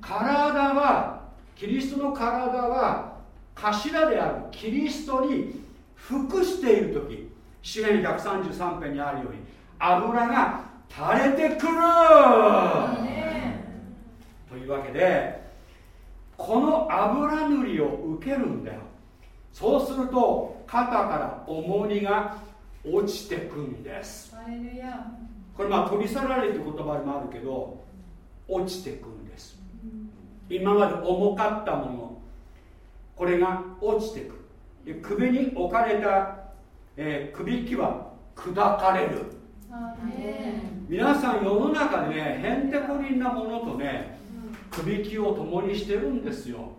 体はキリストの体は頭であるキリストに服している時。詩篇133編にあるように油が垂れてくる。というわけでこの油塗りを受けるんだよそうすると肩から重荷が落ちてくんです。これまあ取り去られるって言葉もあるけど落ちてくんです。今まで重かったものこれが落ちてく。るで首に置かれた、えー、首輝は砕かれる。皆さん世の中でねへんてこりんなものとね首輝を共にしてるんですよ。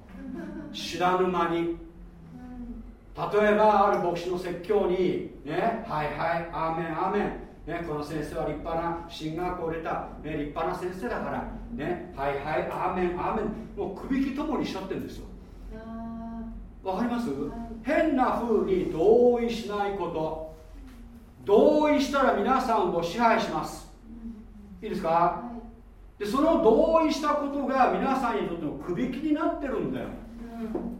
知らぬ間に例えばある牧師の説教にねはいはいアーメンアーメンね、この先生は立派な進学を入れた、ね、立派な先生だから、ね、はいはいアーメンアーメンもう首輝ともにしちゃってるんですよ。わかります、変な風に同意しないこと。同意したら皆さんを支配します。いいですか、でその同意したことが皆さんにとってのくびきになってるんだよ、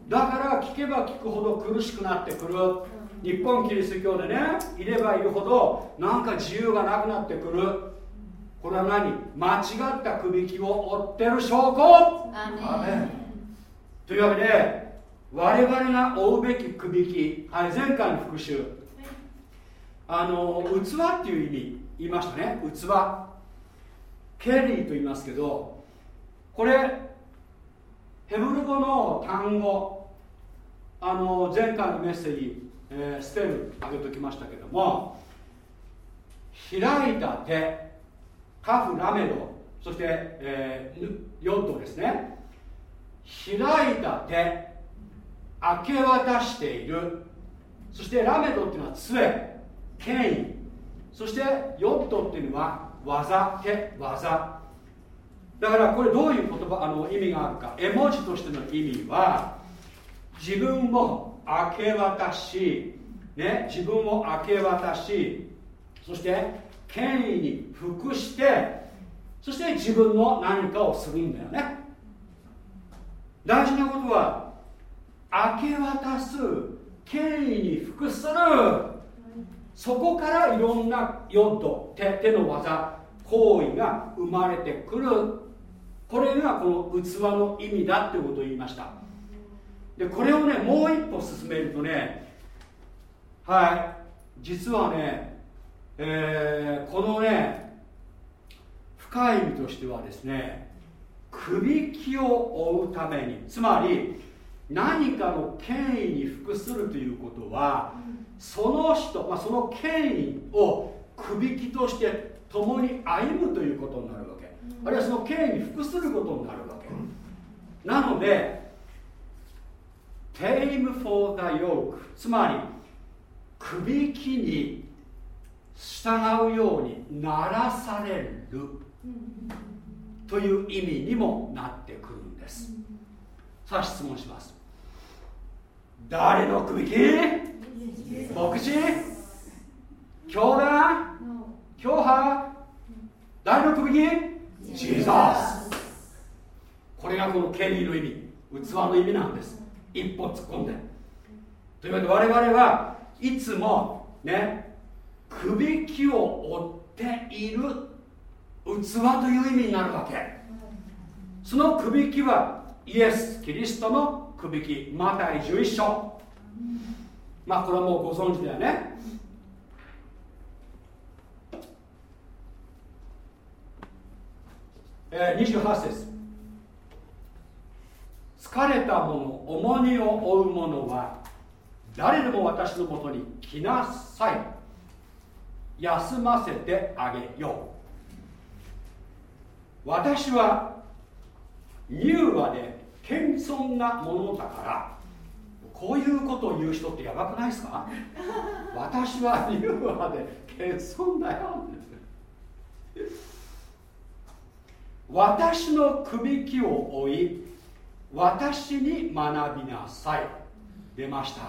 だから聞けば聞くほど苦しくなってくる、日本キリスト教でねいればいるほどなんか自由がなくなってくる。これは何？間違ったくびきを追ってる証拠？というわけで我々が追うべきくびき、はい、前回の復習。あの器っていう意味言いましたね。器。ケリーと言いますけどこれヘブル語の単語あの前回のメッセージ、えー、ステル上げときましたけども開いた手カフラメドそして、えー、ヨッドですね。開いた手明け渡している。そしてラメドっていうのは杖権威。そしてヨッドっていうのは技手技。だからこれどういう言葉あの意味があるか。絵文字としての意味は自分を明け渡し、ね、自分を明け渡しそして権威に服してそして自分の何かをするんだよね。大事なことは明け渡す権威に服する。そこからいろんなヨッド手手の技行為が生まれてくる。これがこの器の意味だってことを言いました。でこれをねもう一歩進めるとねはい実はねえー、このね深い意味としてはですねくびきを追うためにつまり何かの権威に服するということは、その人、まあ、その権威をくびきとして共に歩むということになるわけ、あるいはその権威に服することになるわけ、なので tame for the yoke つまりくびきに従うようにならされる。という意味にもなってくるんです。さあ質問します。誰の首き牧師？教団？教派？誰の首きジーザスこれがこの権利の意味器の意味なんです。一歩突っ込んで。というわけで我々はいつもねくびきを追っている器という意味になるわけ。そのくびきはイエス・キリストのくびきマタイ11章。まあこれはもうご存知だよね。えー、28節。疲れた者重荷を負う者は誰でも私のもとに来なさい。休ませてあげよう。私は柔和で謙遜なものだからこういうことを言う人ってやばくないですか？<laughs> 私は柔和で謙遜だよ私のくびきを追い私に学びなさい。出ました。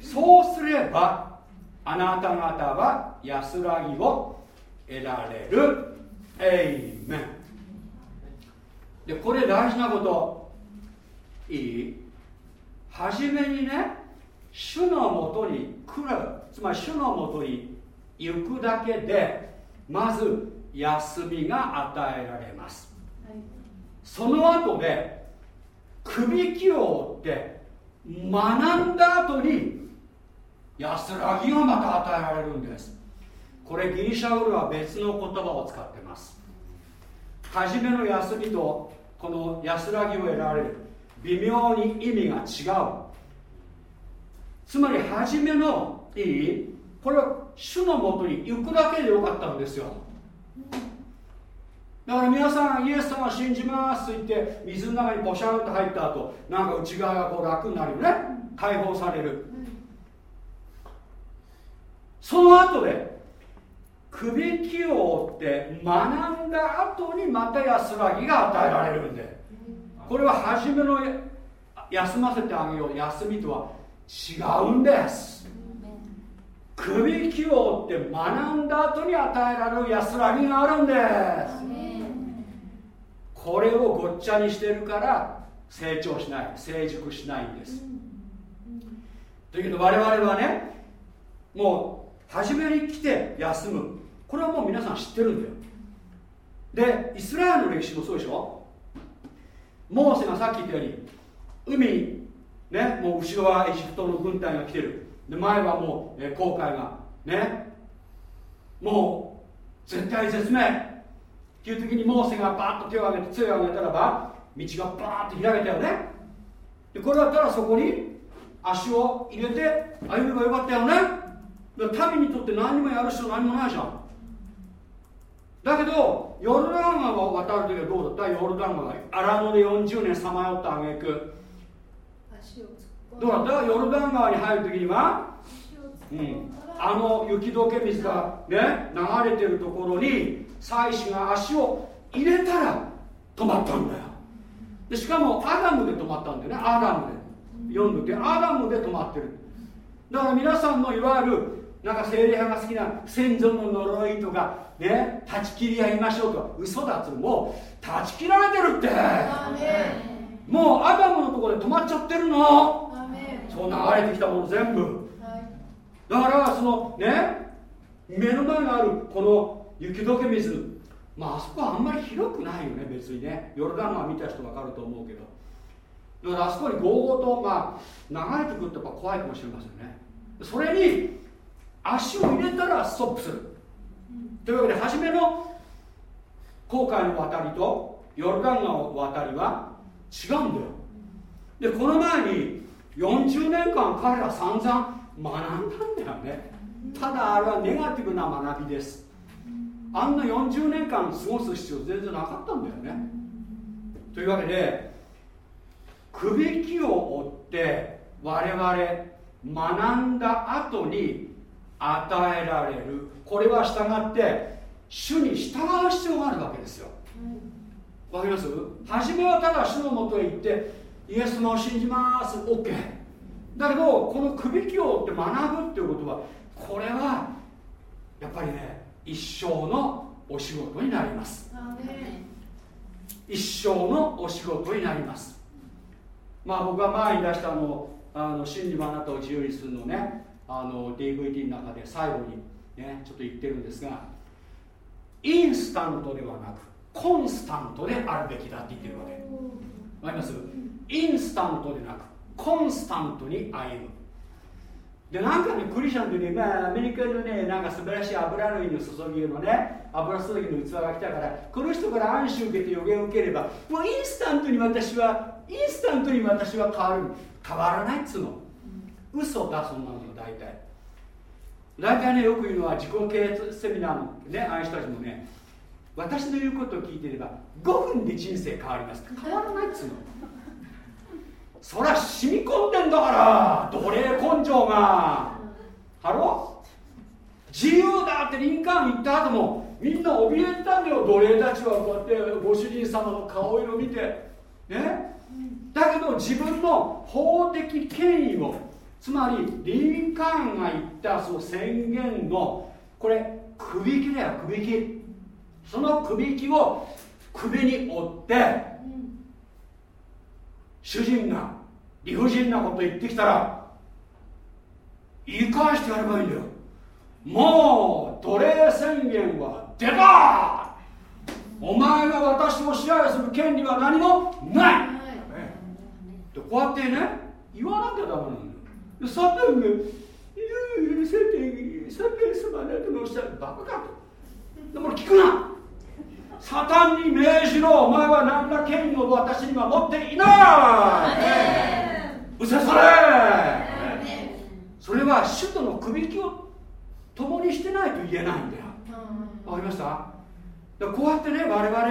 そうすればあなた方は安らぎを得られる。エイメン。でこれ大事なこと。いい？初めにね主のもとに来る。つまり主のもとに行くだけでまず休みが与えられます、はい、その後でくびきを追って学んだ後に安らぎがまた与えられるんです。これギリシャ語では別の言葉を使ってます。初めの休みとこの安らぎを得られる微妙に意味が違う。つまり初めのいいこれは主のもとに行くだけでよかったんですよだから皆さんイエス様信じますと言って水の中にポシャンと入った後なんか内側がこう楽になるよね。解放される。その後でくびきを追って学んだ後にまた安らぎが与えられるんでこれは初めの休ませてあげよう。休みとは違うんです。くびきを追って学んだ後に与えられる安らぎがあるんです。これをごっちゃにしてるから成長しない成熟しないんです。だけど我々はねもう初めに来て休む。これはもう皆さん知ってるんだよ。でイスラエルの歴史もそうでしょ？モーセがさっき言ったように海ねもう後ろはエジプトの軍隊が来てるで前はもう、え航海がね。もう絶対絶命っていう時にモーセがバーッと手を挙げて杖を挙げたらば道がバーッと開けたよね。でこれだったらそこに足を入れて歩めばよかったよね。民にとって何もやる必要何もないじゃん。だけどヨルダン川を渡る時はどうだった？ヨルダン川荒野で40年さまよったあげく。どうだった？ヨルダン川に入る時には、うん、あの雪解け水がね流れてるところに祭司が足を入れたら止まったんだよ。でしかもアダムで止まったんだよね。アダムで。読んでてアダムで止まってる。だから皆さんのいわゆるなんか精霊派が好きな先祖の呪いとかね断ち切りやりましょうとか嘘だっつうもう断ち切られてるって。もうアダムのところで止まっちゃってるのそう流れてきたもの全部、だからそのね目の前にあるこの雪解け水。まああそこはあんまり広くないよね別にね。ヨルダン川見た人分かると思うけど。だからあそこにゴーゴーと、まあ、流れてくるとやっぱ怖いかもしれませんね。それに足を入れたらストップする、うん、というわけで初めの航海の渡りとヨルダン川の渡りは違うんだよ。でこの前に40年間彼ら散々学んだんだよね。ただあれはネガティブな学びです。あんな40年間過ごす必要全然なかったんだよね。というわけでくびきを追って我々学んだ後に与えられる。これは従って主に従う必要があるわけですよ。わかります？初めはただ主のもとへ行ってイエス様を信じます。OK だけどこのくびきを追って学ぶっていうことはこれはやっぱりね一生のお仕事になります。一生のお仕事になります。まあ僕が前に出したあのあの真理もあなたを自由にするのねあの DVD の中で最後にねちょっと言ってるんですがインスタントではなくコンスタントであるべきだって言ってるわけわかります？インスタントでなくコンスタントに歩む。でなんかねクリスチャンでね、まあ、アメリカのねなんか素晴らしい油類の注ぎのね油注ぎの器が来たからこの人から暗視受けて予言を受ければもうインスタントに私はインスタントに私は変わる。変わらないっつうの。嘘だそんなの大体。大体ねよく言うのは自己啓発セミナーのねああいう人たちもね私の言うことを聞いてれば5分で人生変わります。変わらないっつうの。そりゃ染み込んでんだから奴隷根性が。ハロ自由だってリンカーン言った後もみんな怯えてたんだよ。奴隷たちはこうやってご主人様の顔色見て。ね？だけど自分の法的権威をつまりリンカーンが言ったその宣言のこれくびきだよくびきそのくびきを首に折って、主人が理不尽なこと言ってきたら言い返してやればいいんだよ。もう奴隷宣言は出た。お前が私を支配する権利は何もない、はい、でこうやってね言わなきゃダメなんだよ。サタンが「さてサタン様あなたのおっしゃるバカか」と。でも聞くなサタンに命じろお前は何ら権威を私には持っていない。うせそれ。それは首都のくびきを共にしてないと言えないんだよ。わかりました？こうやってね我々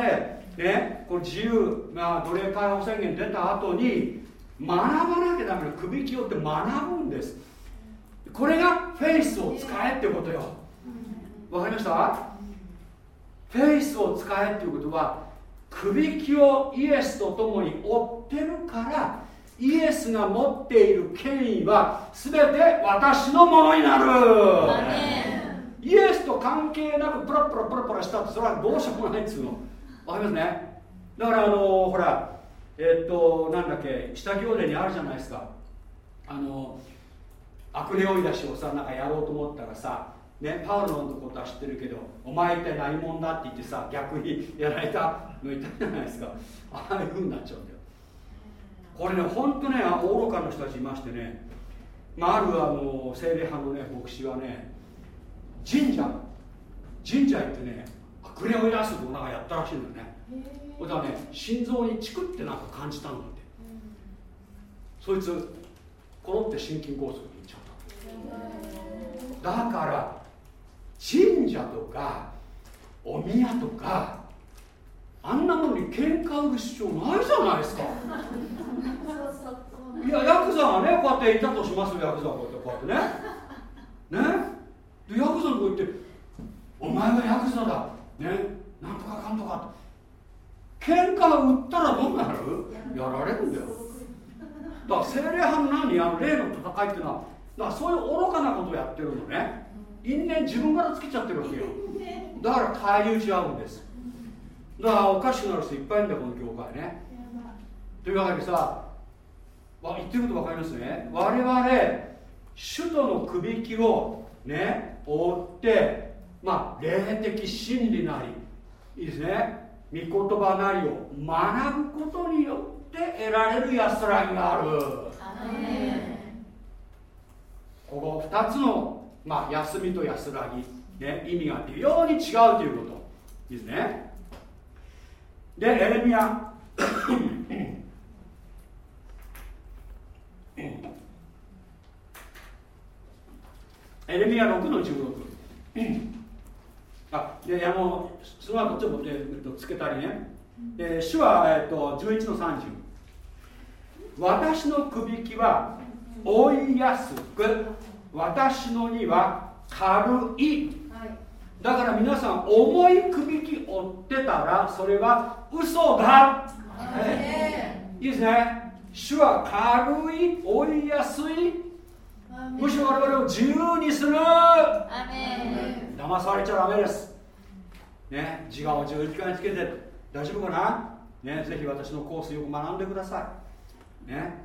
ねこの自由な奴隷解放宣言出た後に学ばなきゃダメなくびきをって学ぶんです。これがフェイスを使えってことよ。わかりました？フェイスを使えっていうことはくびきをイエスと共に追ってるからイエスが持っている権威は全て私のものになる。イエスと関係なくプラプラプラプラしたってそれはどうしようもないっつうの。わかりますね？だからあのほらえっとなんだっけ下行伝にあるじゃないですか。あの悪霊追い出しをさなんかやろうと思ったらさね、パウロのことは知ってるけどお前一体何者だって言ってさ逆にやられたのいたじゃないですか。ああいうふうになっちゃうんだよ。これね本当ね愚かな人たちいましてね、まあ、あるあの精霊派のね牧師はね神社神社行ってね悪霊を出すとなんかやったらしいんだよね。それだね心臓にチクってなんか感じたんだって、そいつコロって心筋梗塞にいっちゃった。だから神社とかお宮とかあんなものに喧嘩売る必要ないじゃないですか。いやヤクザがねこうやっていたとしますよヤクザがこうやってこうやってね。ね。でヤクザの子言って「お前はヤクザだ。ね。なんとかかんとか」喧嘩売ったらどうなる？やられるんだよ。だから精霊派の何？あの霊の戦いっていうのはだからそういう愚かなことをやってるのね因縁自分からつけちゃってるわけよ。<laughs> だから返り討ち合うんです。だからおかしくなる人いっぱいいるんだよこの業界ね。というわけでさ言ってること分かりますね。我々首都のくびきをね覆ってまあ霊的真理なりいいですね。御言葉なりを学ぶことによって得られる安らぎがある。ここ2つのまあ、休みと安らぎ、ね、意味が微妙に違うということ。ですね。でエレミア。<coughs> エレミア6の16あであのその後ちょっと、えっと、つけたりね。で主は、えっと、11の30私のくびきは追いやすく私の荷は軽い、だから皆さん重いくびき追ってたらそれは嘘だ、い。いですね。主は軽い追いやすい。むしろ我々を自由にする。騙されちゃダメです。ね自我を十字架につけて。大丈夫かな？ねぜひ私のコースよく学んでください。ね。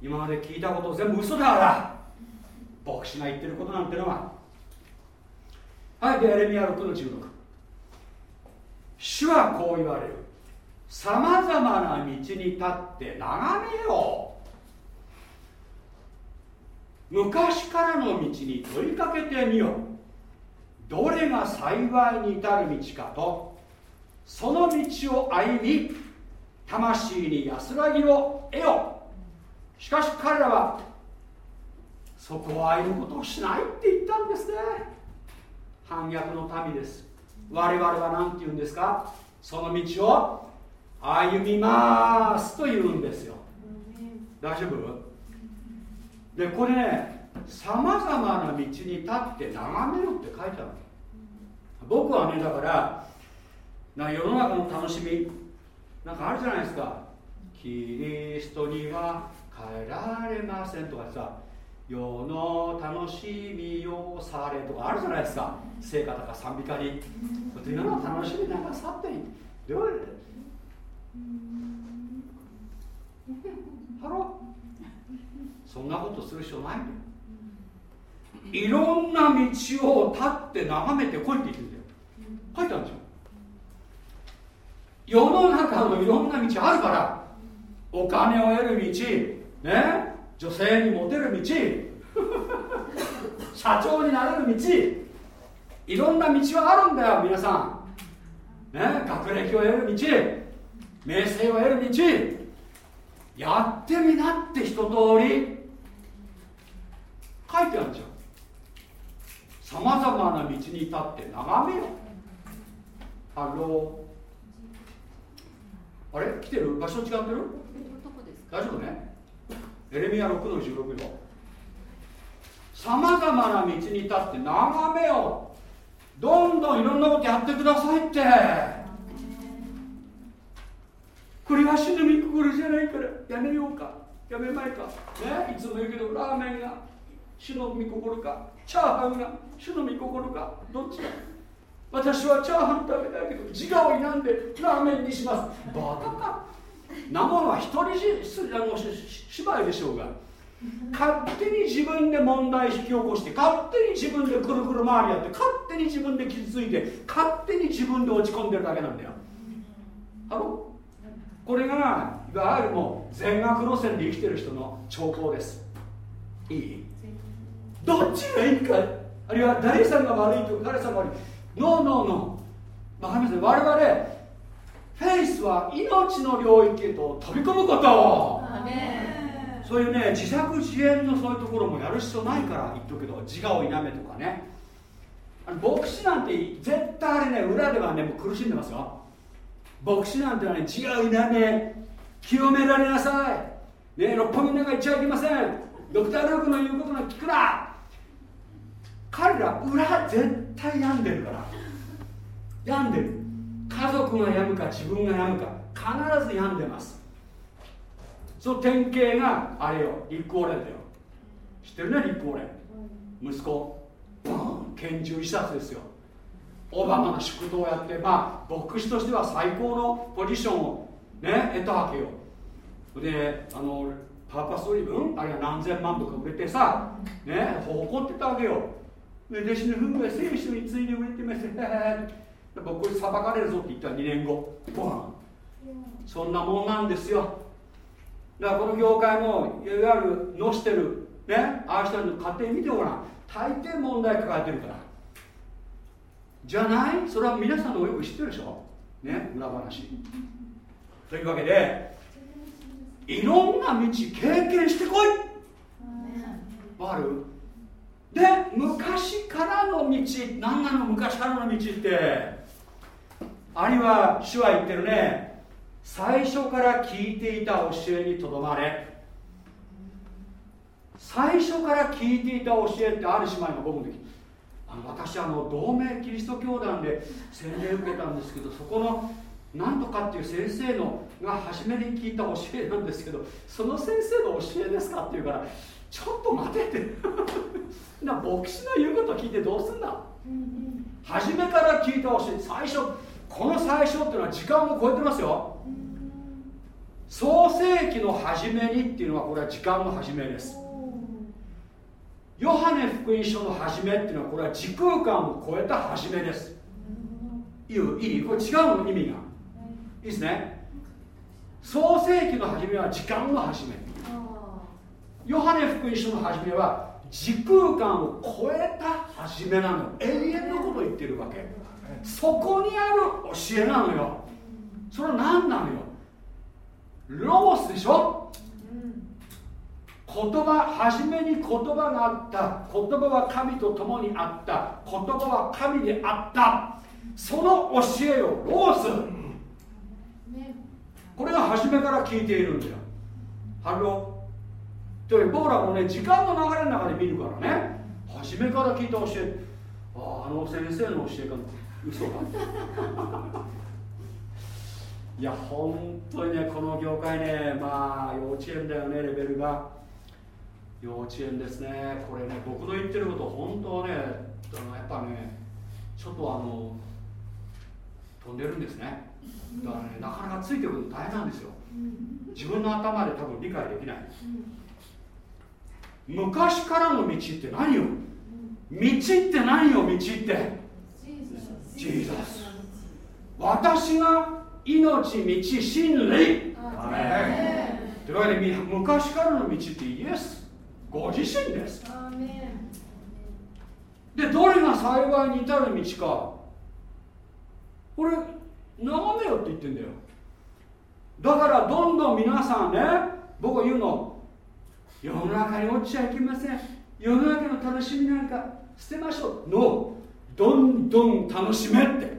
今まで聞いたこと全部嘘だから牧師が言ってることなんてのははいでエレミア6の16主はこう言われる。さまざまな道に立って眺めよう。昔からの道に問いかけてみよう。どれが幸いに至る道かとその道を歩み魂に安らぎを得よしかし彼らはそこを歩むことをしないって言ったんですね。反逆の民です。我々は何て言うんですか？その道を歩みますと言うんですよ。大丈夫？でこれねさまざまな道に立って眺めるって書いてある僕はねだからな世の中の楽しみなんかあるじゃないですか。キリストには変えられませんとかさ世の楽しみをされとかあるじゃないですか。聖歌とか賛美歌に世の楽しみなんかさってどうやハロそんなことする必要ないいろんな道を立って眺めてこいって言ってんだよ。書いてあるんですよ世の中のいろんな道あるからお金を得る道ね。女性にモテる道。社長になれる道。いろんな道はあるんだよ皆さん、ね、学歴を得る道。名声を得る道。やってみなって一通り。書いてあるじゃん。さまざまな道に立って眺めよ。ハローあれ？来てる？場所違ってる？大丈夫ね？エレミア6の16度さまざまな道に立って眺めよどんどんいろんなことやってくださいって。これは死ぬみくくるじゃないからやめようか。やめまいか。ね？いつも言うけどラーメンが主の御心か。チャーハンが主の御心か。どっちか私はチャーハン食べたいけど自我を否んでラーメンにします。バカか。なものは一人あの芝居でしょうが。勝手に自分で問題引き起こして勝手に自分でくるくる回りやって勝手に自分で傷ついて勝手に自分で落ち込んでるだけなんだよ。ハロこれがいわゆるもう全額路線で生きてる人の兆候です。いい？どっちがいいか。あるいは誰さんが悪いとか誰さんが悪い。ノーノーノーわかります我々フェイスは命の領域へと飛び込むこと。そういうね自作自演のそういうところもやる必要ないから言っとくけど自我を否めとかね。牧師なんて絶対あれね裏ではねもう苦しんでますよ。牧師なんてのはね自我を否め清められなさい。ね六本木なんか行っちゃいけません。ドクター・ルークの言うことが聞くな。彼ら裏絶対病んでるから。病んでる家族が病むか自分が病むか必ず病んでます。その典型があれよ。立候連だよ。知ってるね立候連息子ボン拳銃自殺ですよ。オバマの祝祷をやってまあ牧師としては最高のポジションをね得たわけよ。であのパーパスリブンあるいは何千万とか売れてさね誇ってたわけよ。で弟子の夫婦が聖書について売れてまして僕これ裁かれるぞって言ったら2年後。ボン。そんなもんなんですよ。だからこの業界もいわゆるのしてるねああしたの家庭見てごらん。大抵問題抱えてるから。じゃない？それは皆さんのよく知ってるでしょ？ね裏話。というわけでいろんな道経験してこい。わかる？で昔からの道何なの？昔からの道ってあるいは主は言ってるね。最初から聞いていた教えにとどまれ。最初から聞いていた教えってある姉妹が僕の時あの私あの同盟キリスト教団で洗礼受けたんですけどそこのなんとかっていう先生のが初めに聞いた教えなんですけどその先生の教えですかって言うからちょっと待てって。<laughs> な牧師の言うこと聞いてどうすんだ、初めから聞いた教え最初この最初っていうのは時間を超えてますよ。創世紀の初めにっていうのはこれは時間の初めです。ヨハネ福音書の初めっていうのはこれは時空間を超えた初めです。いいいい？これ違うの？意味が。いいですね。創世紀の初めは時間の初め。ヨハネ福音書の初めは時空間を超えた初めなの。永遠のことを言ってるわけ。そこにある教えなのよ。それは何なのよ？ロースでしょ、言葉初めに言葉があった。言葉は神と共にあった。言葉は神であった。その教えをロース、これが初めから聞いているんだよ。ハロという僕らもね時間の流れの中で見るからね。初めから聞いた教え。ああの先生の教え方嘘だ。<laughs> いや本当にねこの業界ねまあ幼稚園だよねレベルが。幼稚園ですね。これね僕の言ってること本当ねやっぱねちょっとあの飛んでるんですね。だからねなかなかついてくるの大変なんですよ。自分の頭で多分理解できない。昔からの道って何よ？道って何よ？道って。ジーザス私が命道真理。というわけで昔からの道ってイエス。ご自身です。でどれが幸いに至る道か。これ眺めよって言ってんだよ。だからどんどん皆さんね僕は言うの。世の中に落ちちゃいけません。世の中の楽しみなんか捨てましょう。のどんどん楽しめって。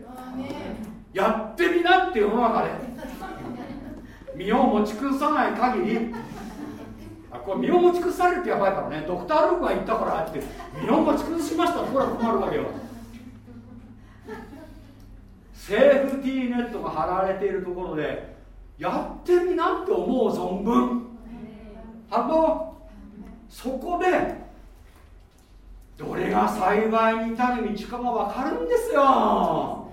やってみなって世の中で身を持ち崩さない限り。あこれ身を持ち崩されるってやばいからね。ドクター・ルークが言ったからって。身を持ち崩しましたらこれは困るわけよ。セーフティーネットが張られているところでやってみなって思う存分。あのそこでどれが幸いに至る道かが分かるんですよ。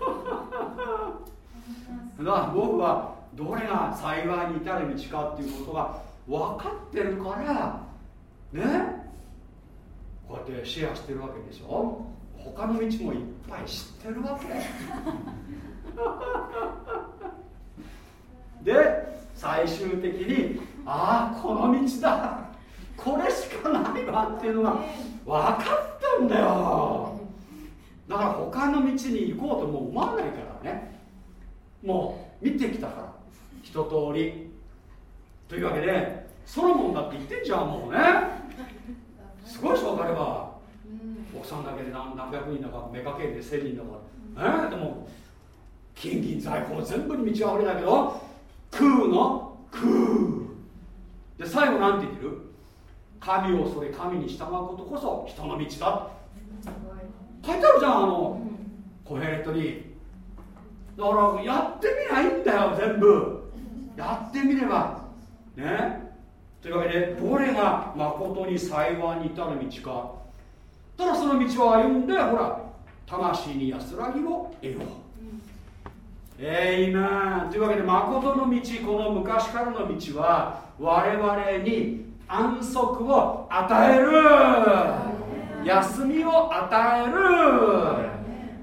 <laughs> だから僕はどれが幸いに至る道かっていうことが分かってるからね。こうやってシェアしてるわけでしょ。他の道もいっぱい知ってるわけ。<laughs> で最終的にああこの道だこれしかないわっていうのが分かったんだよ。だから他の道に行こうとも思わないからね。もう見てきたから一通り。というわけでソロモンだって言ってんじゃんもうね。すごいでしょ分かれば奥さんだけで何百人だか目かけで1000人だか。え？ー、でも金銀財宝全部に道はあれだけど空の？空で最後なんて言ってる？神をそれ神に従うことこそ人の道だ。書いてあるじゃんあのコヘレットに。だからやってみないんだよ全部。やってみれば。ね。というわけでどれが誠に幸いに至る道か。ただその道を歩んでほら魂に安らぎを得よう。えいまというわけで誠の道この昔からの道は我々に安息を与える。休みを与える。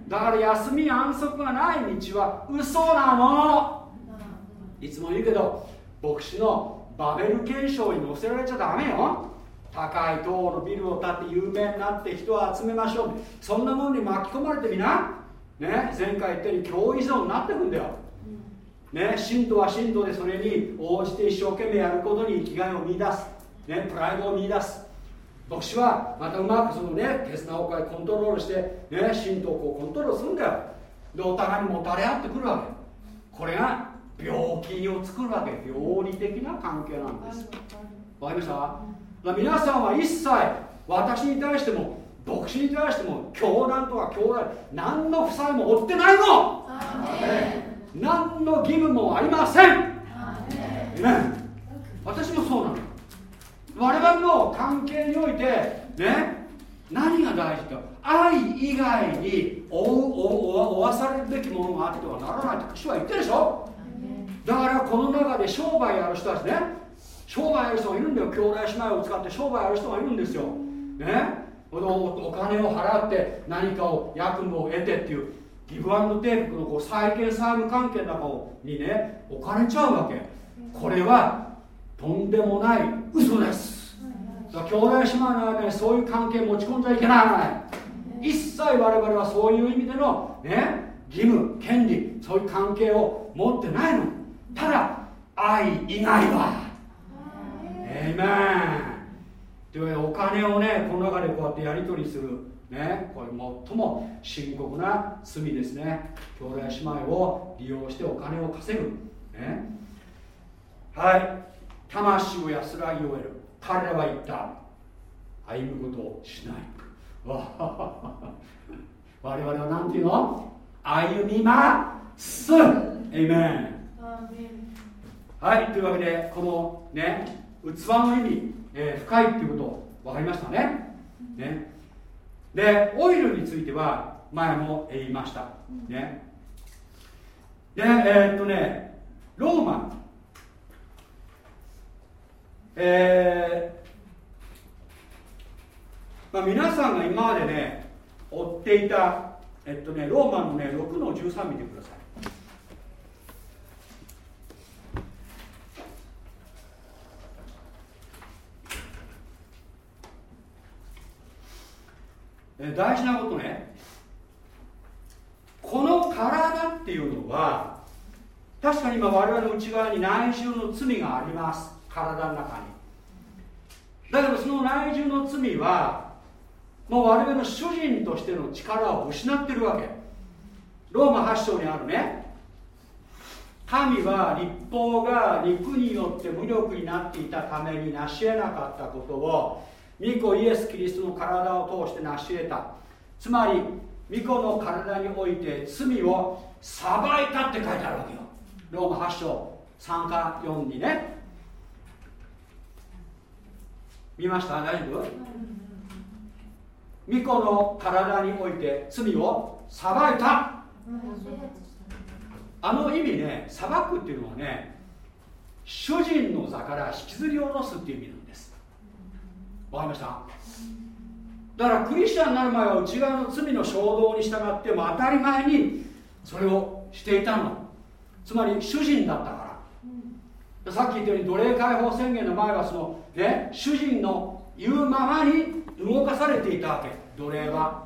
だから休み安息がない道は嘘なの。いつも言うけど牧師のバベル憲章に載せられちゃダメよ。高い塔のビルを建って有名になって人を集めましょう。そんなものに巻き込まれてみな。ね前回言ったように教依存になってくんだよ。ね信徒は信徒でそれに応じて一生懸命やることに生きがいを見出す。ねプライドを見出す。牧師はまたうまくそのね手綱をコントロールしてね信徒をこうコントロールするんだよ。でお互いにもたれ合ってくるわけ。これが病気を作るわけ。病理的な関係なんです。わかりました？皆さんは一切私に対しても牧師に対しても教団とか教団何の負債も負ってないの。何の義務もありません、ね、私もそうなの我々の関係においてね何が大事か。愛以外に負わされるべきものがあってはならないって主は言ってるでしょだからこの中で商売やる人たちね商売やる人がいるんだよ兄弟姉妹を使って商売やる人がいるんですよねお金を払って何かを役務を得てっていうギブアンドテークのこう債権債務関係の中にね置かれちゃうわけこれはとんでもない嘘です。兄弟姉妹の間にそういう関係持ち込んじゃいけない一切我々はそういう意味でのね義務権利そういう関係を持ってないの。ただ愛以外は。えいめんというわけでお金をねこの中でこうやってやり取りするねこれ最も深刻な罪ですね。兄弟姉妹を利用してお金を稼ぐ。ね。はい。魂を安らぎを得る彼らは言った歩むことをしない。我々は何て言うの？歩みます。エイメンはい。というわけでこのね器の意味、えー、深いっていうこと分かりましたね。ね。でオイルについては前も言いました。ね。でえー、っとねローマ。えーまあ、皆さんが今までね追っていた、えっとね、ローマのね6の13見てください。大事なことね。この体っていうのは確かに今我々の内側に内住の罪があります。体の中に。だけどその内住の罪はもう我々の主人としての力を失ってるわけ。ローマ8章にあるね。神は立法が肉によって無力になっていたために成し得なかったことを御子イエス・キリストの体を通して成し得た。つまり御子の体において罪を裁いたって書いてあるわけよ。ローマ8章3か4にね。見ました？大丈夫巫女の体において罪を裁いた。あの意味ね裁くっていうのはね主人の座から引きずり下ろすっていう意味なんです。わかりました？だからクリスチャンになる前は内側の罪の衝動に従っても当たり前にそれをしていたの。つまり主人だったさっき言ったように奴隷解放宣言の前はその、ね、主人の言うままに動かされていたわけ。奴隷は、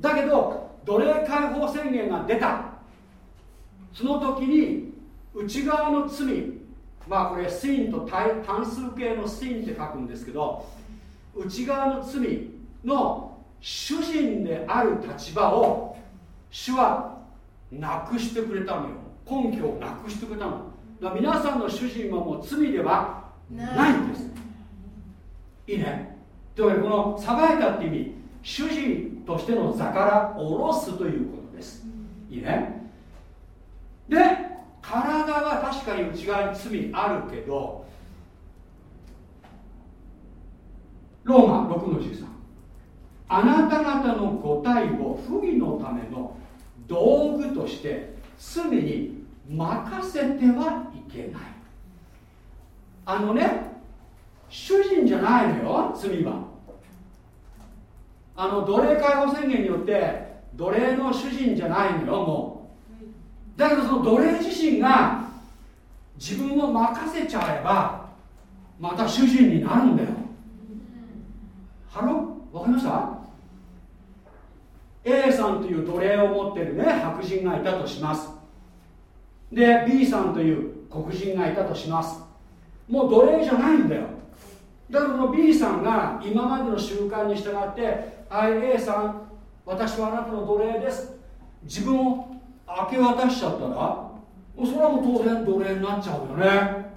だけど奴隷解放宣言が出た。その時に内側の罪まあこれシーンと単数形のシーンって書くんですけど内側の罪の主人である立場を主はなくしてくれたのよ。根拠をなくしてくれたの。だ皆さんの主人はもう罪ではない。んです。いいね。というわけでこの裁いたって意味主人としての座から下ろすということです。いいね。で体は確かに内側に罪あるけどローマ6の13あなた方の五体を不義のための道具として罪に任せてはいけない。あのね主人じゃないのよ罪は。あの奴隷解放宣言によって奴隷の主人じゃないのよもう。だけどその奴隷自身が自分を任せちゃえばまた主人になるんだよ。ハロわかりました？A さんという奴隷を持ってるね白人がいたとします。で B さんという黒人がいたとします。もう奴隷じゃないんだよ。だからこの B さんが今までの習慣に従って「はい A さん私はあなたの奴隷です」自分を明け渡しちゃったらそれはもう当然奴隷になっちゃうよね。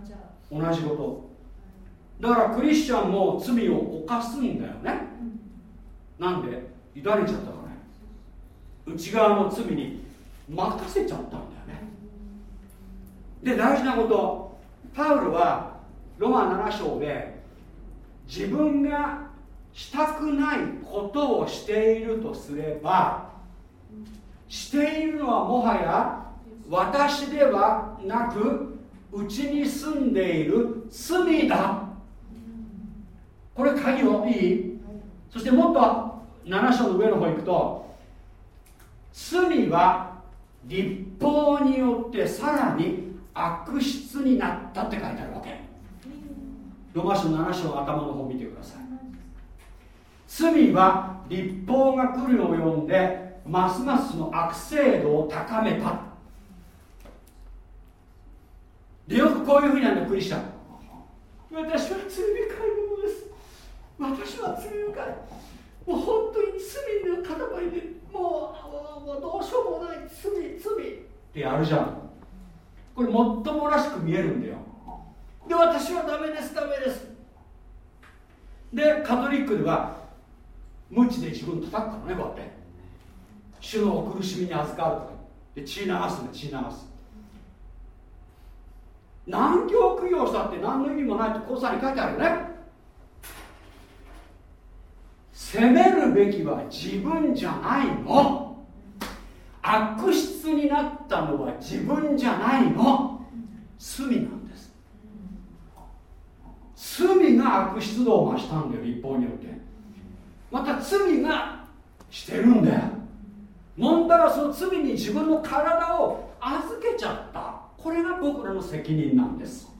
同じこと。だからクリスチャンも罪を犯すんだよね。なんで？委ねちゃったからね。内側の罪に任せちゃったんで大事なこと。パウルはロマン7章で自分がしたくないことをしているとすればしているのはもはや私ではなくうちに住んでいる罪だ。これ鍵をいい？そしてもっと7章の上の方行くと罪は立法によってさらに悪質になったって書いてあるわけ。ロマ書7章頭の方見てください。罪は立法が来るのを読んでますますの悪性度を高めた。でよくこういうふうになるのクリスチャン。私は罪深いものです。私は罪深い。もう本当に罪の塊でもうもうどうしようもない。罪罪。ってやるじゃん。これもっともらしく見えるんだよ。で私はダメですダメです。でカトリックでは無知で自分叩くからねこうやって。主のお苦しみに預かるとかで血流すね血流す。難教供養したって何の意味もないって講座に書いてあるよね。責めるべきは自分じゃないの。悪質になったのは自分じゃないの。罪なんです。罪が悪質度を増したんだよ立法によって。また罪がしてるんだよ。問題はその罪に自分の体を預けちゃった。これが僕らの責任なんです。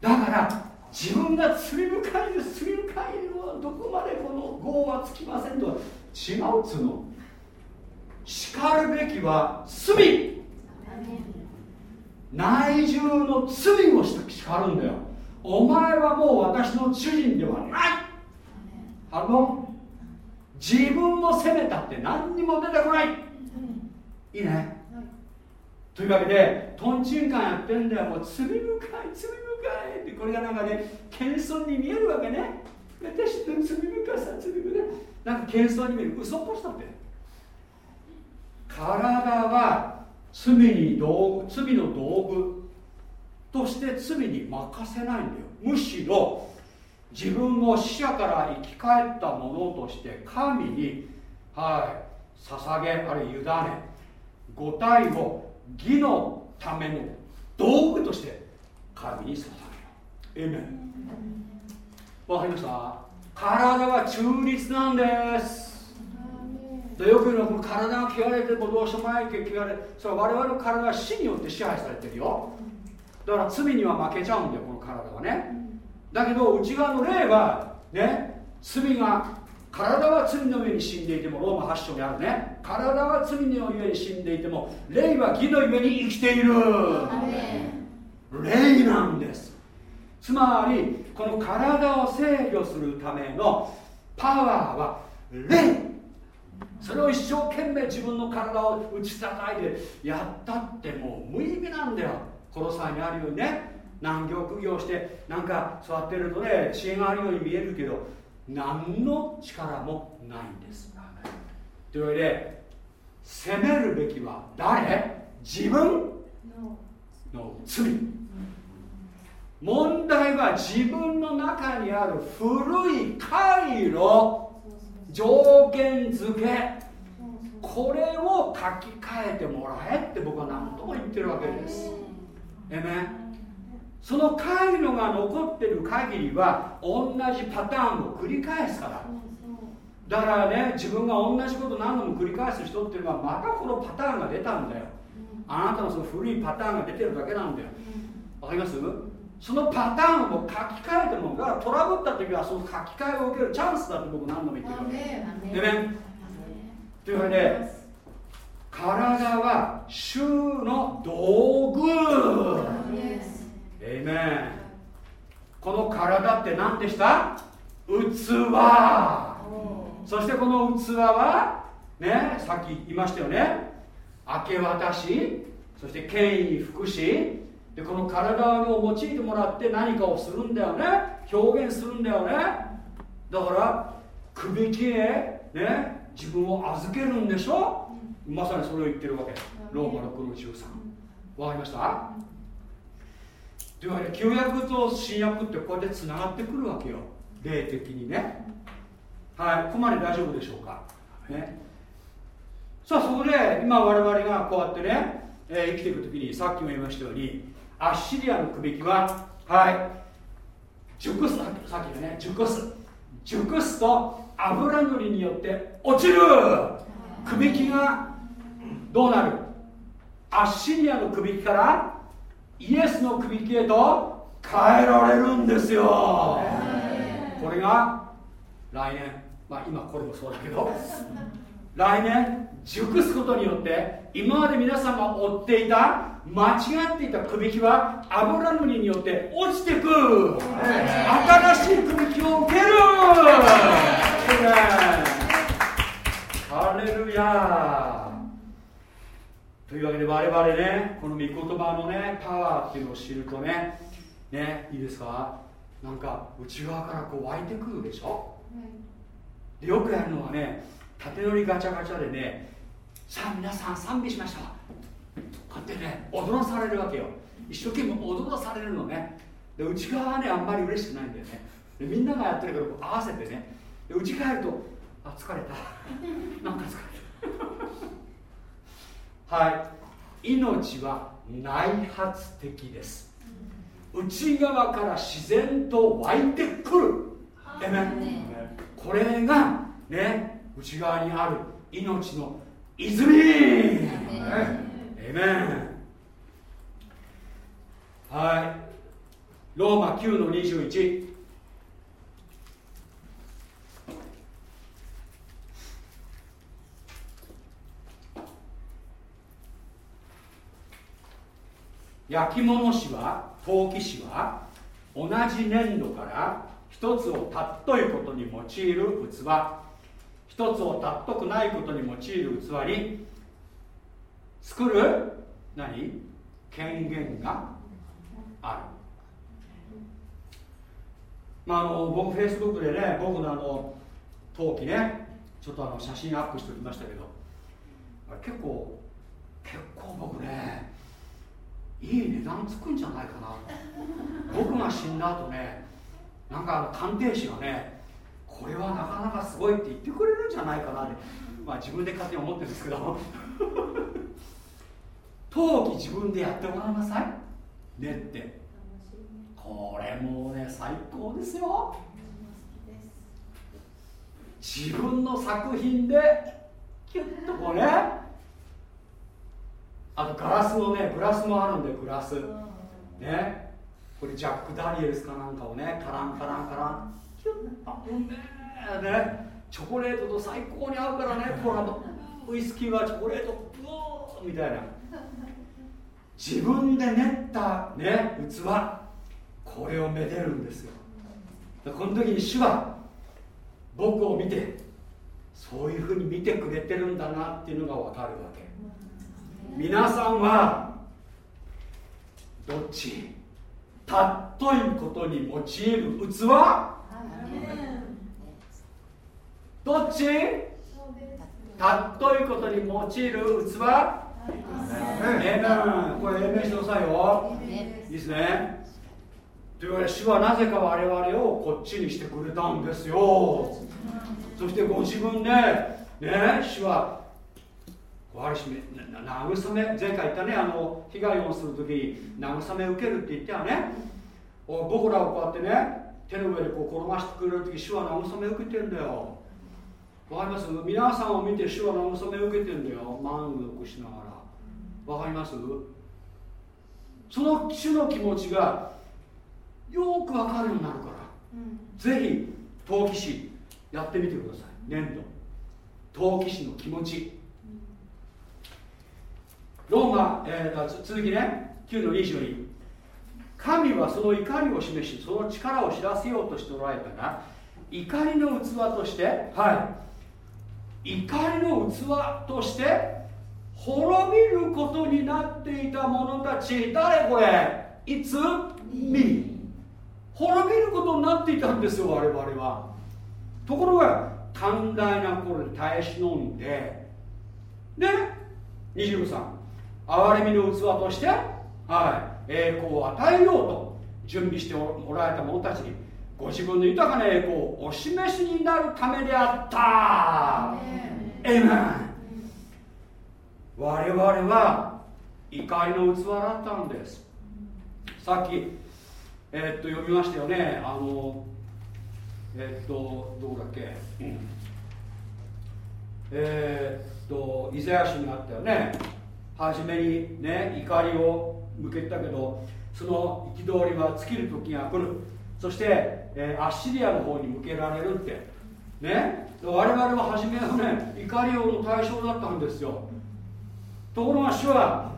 だから自分が罪深いです。罪深いのはどこまでこの業はつきませんとは違うっつうの。しかるべきは罪。内住の罪をして叱るんだよ。お前はもう私の主人ではない。あの自分を責めたって何にも出てこない。いいね。というわけでとんちんかんやってんだよ。もう罪深い罪深い。ってこれがなんかね謙遜に見えるわけね。私の罪深さ罪深いなんか謙遜に見える。嘘っぽさって。体は罪に道具罪の道具として罪に任せないんだよ。むしろ自分を死者から生き返ったものとして神にはい捧げあるいは委ね五体を義のための道具として神に捧げようエメンわかりました？体は中立なんですでよく言うのはこの体が汚れてもどうしようもないけ汚れそれは我々の体は死によって支配されてるよ。だから罪には負けちゃうんだよこの体はね。だけど内側の霊はね罪が体は罪の上に死んでいてもローマ8章にあるね。体は罪の上に死んでいても霊は義の上に生きている。霊なんです。つまりこの体を制御するためのパワーは霊それを一生懸命自分の体を打ち叩いてやったってもう無意味なんだよ。この際にあるようにね。難行苦行してなんか座ってるとね知恵があるように見えるけど何の力もないんです。というわけで責めるべきは誰？自分？の罪。問題は自分の中にある古い回路条件付け。これを書き換えてもらえって僕は何度も言ってるわけです。えめその回路が残ってる限りは同じパターンを繰り返すから。だからね自分が同じこと何度も繰り返す人っていうのはまたこのパターンが出たんだよ。あなたのその古いパターンが出てるだけなんだよ。わかります？そのパターンを書き換えてもだからトラブった時はその書き換えを受けるチャンスだって僕何度も言ってるわけ。でね。というわけで体は衆の道具。エイメン。この体って何でした？器。そしてこの器はねさっき言いましたよね。明け渡しそして権威福祉でこの体を用いてもらって何かをするんだよね。表現するんだよね。だからくびきへね自分を預けるんでしょ、うん、まさにそれを言ってるわけ。ローマ6の13わかりました？というわけで旧約と新約ってこうやってつながってくるわけよ。霊的にね。はい。ここまで大丈夫でしょうか？ね。さあそこで今我々がこうやってね、えー、生きていく時にさっきも言いましたようにアッシリアのくびきははい。熟すさっきのね熟す。熟すと油塗りによって落ちる。くびきがどうなる？アッシリアのくびきからイエスのくびきへと変えられるんですよ。これが来年まあ今これもそうだけど来年熟すことによって今まで皆さんが追っていた間違っていたくびきは油塗りによって落ちてく。新しいくびきを受ける。ハレルヤ。というわけで我々ねこの御言葉のねパワーっていうのを知るとねねいいですか？なんか内側からこう湧いてくるでしょ、でよくやるのはね縦乗りガチャガチャでねさあ皆さん賛美しましたこうやってね踊らされるわけよ。一生懸命踊らされるのね。で内側はねあんまり嬉しくないんだよね。でみんながやってるから合わせてね。で家帰るとあ疲れた。<laughs> なんか疲れた。<laughs> はい。命は内発的です。内側から自然と湧いてくる。えね。これがね内側にある命の泉エメンはい。ローマ9の21焼き物師は陶器師は同じ粘土から一つを尊いことに用いる器。一つを尊くないことに用いる器に作る？何？権限が？ある。まあ、あの僕フェイスブックでね僕のあの陶器ねちょっとあの写真アップしておきましたけど結構結構僕ねいい値段つくんじゃないかな。僕が死んだ後ねなんかあの鑑定士がねこれはなかなかすごいって言ってくれるんじゃないかなってまあ自分で勝手に思ってるんですけど。陶器自分でやってごらんなさい。ねって。これもうね最高ですよ。自分の作品でキュッとこうねあとガラスのねグラスもあるんでグラス。ね。これジャック・ダニエルスかなんかをねカランカランカラン。キュッあうめえね。チョコレートと最高に合うからねコラボウイスキーはチョコレート。ブーみたいな。自分で練ったね器これをめでるんですよ。この時に主は僕を見てそういうふうに見てくれてるんだなっていうのが分かるわけ。皆さんはどっち？たっといことに用いる器？どっち？たっといことに用いる器？えー、これ英明してくださいよいいですね。というわけで主はなぜか我々をこっちにしてくれたんですよ。そしてご自分でね主は我しめ慰め前回言ったねあの被害をする時に慰め受けるって言ってはね。僕らをこうやってね手の上でこう転がしてくれる時主は慰め受けてんだよ。わかります？皆さんを見て主は慰め受けてんだよ。満足しながら。わかります？その主の気持ちがよくわかるようになるから、うん、ぜひ陶器師やってみてください。粘土。陶器師の気持ち、ローマ、えー、続きね。9の22神はその怒りを示しその力を知らせようとしておられたが怒りの器としてはい。怒りの器として滅びることになっていた者たち。誰これ？いつ？み。滅びることになっていたんですよ我々は。ところが寛大な心で耐え忍んで。で23憐れみの器として、はい、栄光を与えようと準備してもらえた者たちにご自分の豊かな栄光をお示しになるためであった。エメン我々は怒りの器だったんです。さっきえー、っと読みましたよね。あのえー、っとどこだっけ、うん、えー、っとイザヤ書にあったよね。初めにね怒りを向けたけどその憤りは尽きる時が来る。そして、え、アッシリアの方に向けられるって。ね？我々は初めはね怒りをの対象だったんですよ。ところが主は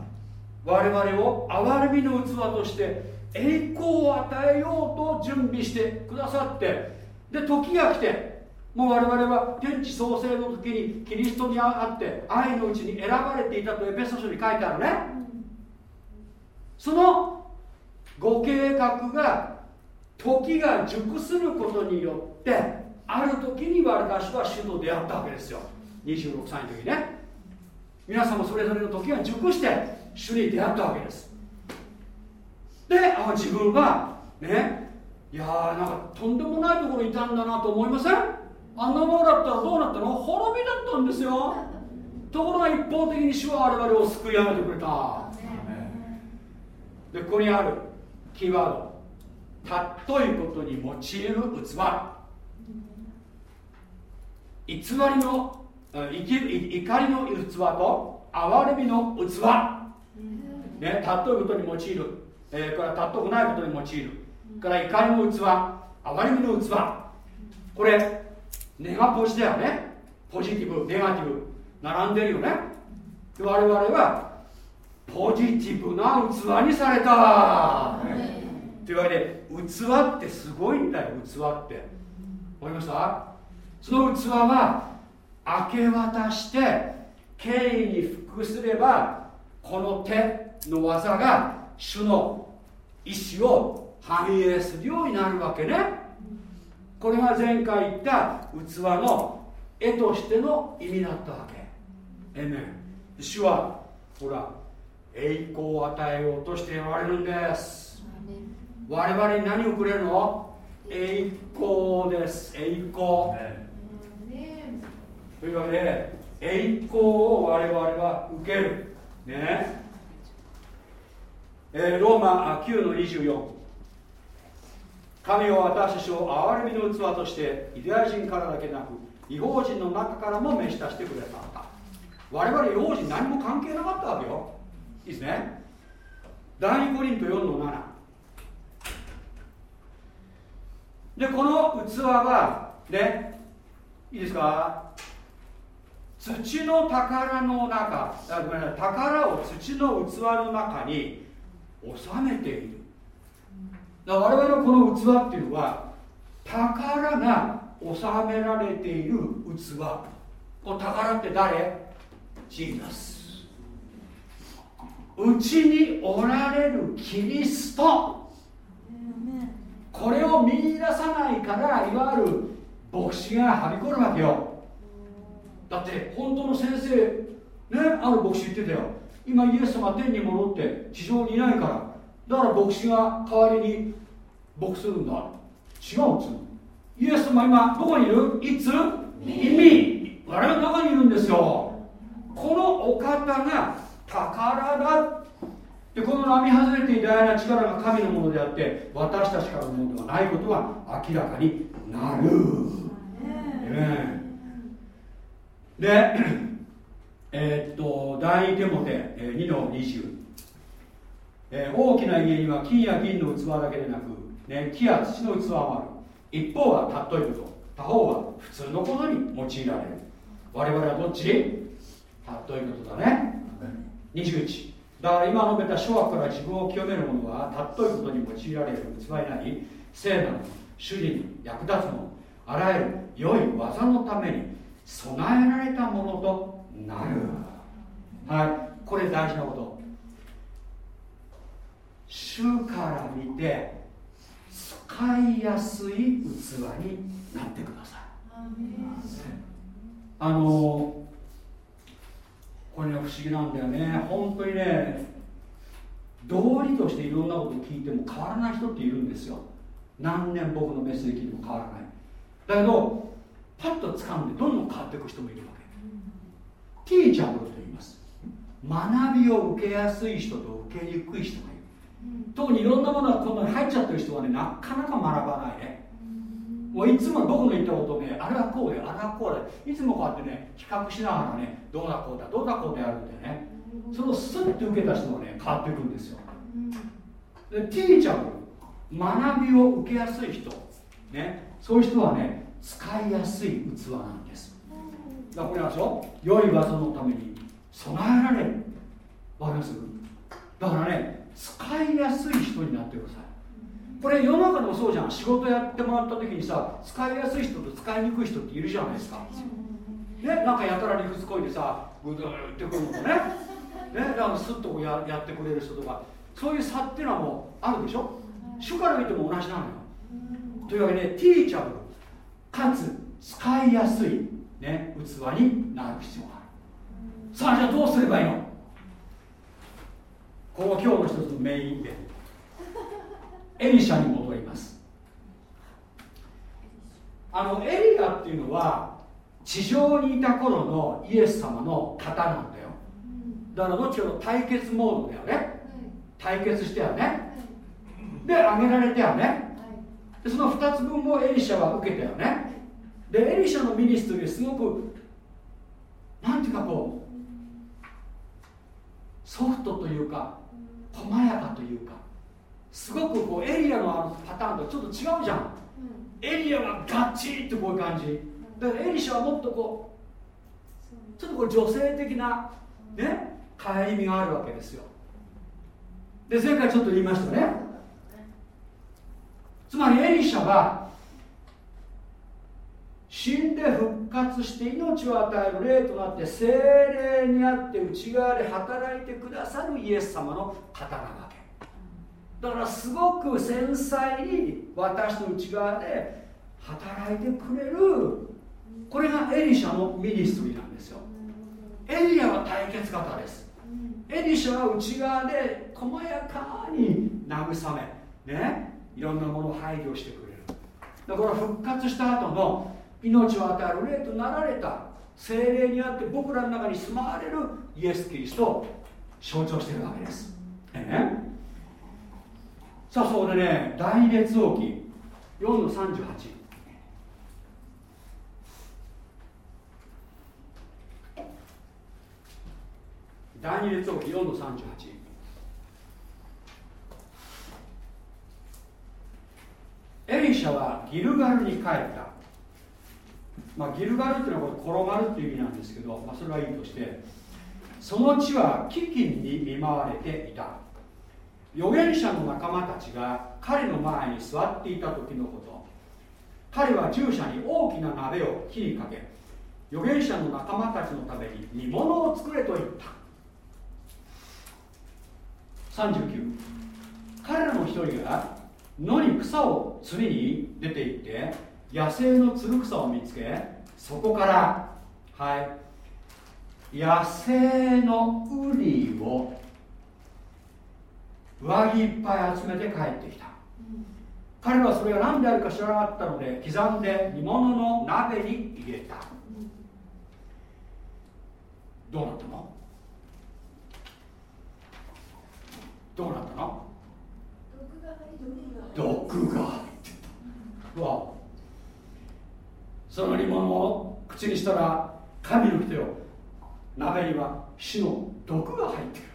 我々を憐れみの器として栄光を与えようと準備してくださってで時が来てもう我々は天地創生の時にキリストにあって愛のうちに選ばれていたとエペソ書に書いてあるね。そのご計画が時が熟することによってある時に私は主と出会ったわけですよ。26歳の時ね。皆さんもそれぞれの時が熟して主に出会ったわけです。であ自分がねいやーなんかとんでもないところにいたんだなと思いません？あんなものだったらどうなったの？滅びだったんですよ。ところが一方的に主は我々を救い上げてくれた。でここにあるキーワード。たっといことに用いる器。偽りの怒りの器と哀れみの器、ね、たっといことに用いる。えー、これは尊くないことに用いる。から怒りの器。哀れみの器。これネガポジだよね。ポジティブ。ネガティブ。並んでるよね。で我々はポジティブな器にされた。というわけで器ってすごいんだよ器って。わかりました？その器は明け渡して敬意に服すればこの手の技が主の意思を反映するようになるわけね。これが前回言った器の絵としての意味だったわけ。えね主はほら栄光を与えようとしておられるんです。我々に何をくれるの？栄光です。栄光というわけで栄光を我々は受ける。ね。えー、ローマ9の24神を私たちを憐れみの器としてユダヤ人からだけなく違法人の中からも召し出してくれた。我々違法人何も関係なかったわけよ。いいですね。第2コリント4の7でこの器はねいいですか？土の宝の中ごめんなさい宝を土の器の中に収めている。だ我々のこの器っていうのは宝が収められている器。この宝って誰？ジーナス。うちにおられるキリスト。これを見出さないからいわゆる牧師がはびこるわけよ。だって本当の先生ねある牧師言ってたよ。今イエス様天に戻って地上にいないから。だから牧師が代わりに牧するんだ。違うっつイエス様今どこにいる？いつ？意味我々の中にいるんですよ。このお方が宝だでこの並外れて偉大な力が神のものであって私たちからのものではないことは明らかになる、ね、でえー、っと第2手モテ2の20、えー、大きな家には金や銀の器だけでなく、ね、木や土の器もある。一方は尊いこと他方は普通のことに用いられる。我々はどっち尊いことだね。21だから今述べた諸悪から自分を清める者は尊いことに用いられる器になり聖なる主人に役立つものあらゆる良い技のために備えられたものとなる。はい。これ大事なこと。主から見て使いやすい器になってください。あのこれね不思議なんだよね。本当にね道理としていろんなこと聞いても変わらない人っているんですよ。何年僕のメッセージ聞いても変わらない。だけどパッと掴んでどんどん変わっていく人もいるわけ。ティーチャブルと言います。学びを受けやすい人と受けにくい人がいる。特にいろんなものがこんなに入っちゃってる人はねなかなか学ばないね。もういつも僕の言ったことねあれはこうであれはこうで。いつもこうやってね比較しながらねどうだこうだどうだこうでやるんでね。そのスッと受けた人がね変わっていくんですよ。でティーチャー学びを受けやすい人。ね。そういう人はね使いやすい器なんです。だからこれはでしょ良い技のために備えられる。わかりますだからね使いやすい人になってください。これ世の中でもそうじゃん。仕事やってもらった時にさ使いやすい人と使いにくい人っているじゃないですか。ねなんかやたら理屈こいでさぐるってくるのね。ねだからスッとこうややってくれる人とか。そういう差っていうのはもうあるでしょ。主から見ても同じなのよ。というわけでティーチャブルかつ使いやすい、ね、器になる必要がある。さあじゃあどうすればいいの？ここ今日の一つのメインでエリシャに戻ります。あのエリアっていうのは地上にいた頃のイエス様の方なんだよ。だからどっちかの対決モードだよね。対決してやね。であげられてやねでその2つ分もエリシャは受けたよね。でエリシャのミニストリーすごくなんていうかこうソフトというか細やかというかすごくこうエリアのあのパターンとちょっと違うじゃん、うん、エリアがガッチリってこういう感じ。だからエリシャはもっとこうちょっとこう女性的なね帰りみがあるわけですよ。で前回ちょっと言いましたねつまりエリシャは死んで復活して命を与える霊となって精霊にあって内側で働いてくださるイエス様の方なわけ。だからすごく繊細に私の内側で働いてくれるこれがエリシャのミニストリーなんですよ。エリアは対決型です。エリシャは内側で細やかに慰め。ね。いろんなものを配慮してくれる。だから復活した後の命を与える霊となられた精霊にあって僕らの中に住まわれるイエス・キリストを象徴しているわけです、ね、さあそこでね第二列王記4の38第二列王記4の38エリシャはギルガルに帰った、まあ、ギルガルっていうのはこれ転がるっていう意味なんですけど、まあ、それはいいとしてその地は飢饉に見舞われていた。預言者の仲間たちが彼の前に座っていた時のこと。彼は従者に大きな鍋を火にかけ預言者の仲間たちのために煮物を作れと言った。39彼らの一人が野に草を釣りに出て行って野生のつる草を見つけそこからはい野生のウリを上着いっぱい集めて帰ってきた、彼はそれが何であるか知らなかったので刻んで煮物の鍋に入れた、どうなったの？どうなったの？毒が入ってたわ。その煮物を口にしたら神の手を鍋には死の毒が入ってる。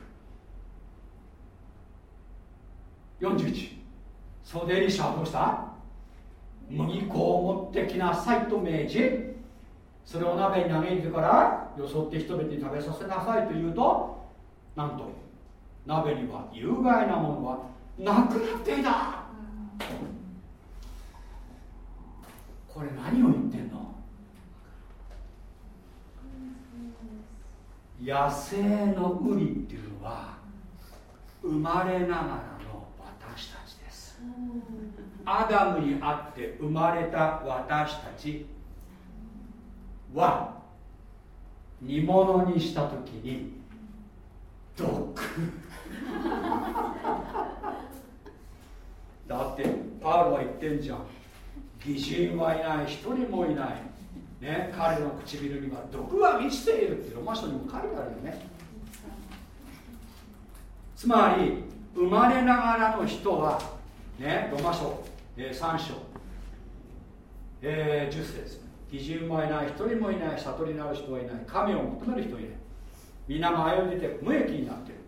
41それでエリシャはどうした。麦粉を持ってきなさいと命じ。それを鍋に投げ入れてからよそって人々に食べさせなさいと言うとなんと鍋には有害なものはなくなっていた。これ何を言ってんの？野生のウリっていうのは生まれながらの私たちです。アダムにあって生まれた私たちは煮物にした時に毒だってパウロは言ってんじゃん。偽人はいない。一人もいない。ね。彼の唇には毒は満ちているってロマ書にも書いてあるよね。つまり生まれながらの人はねロマ書、えー、3章、えー、10節基準もいない。一人もいない。悟りなる人はいない。神を求める人はいない。皆が歩んでて無益になっている。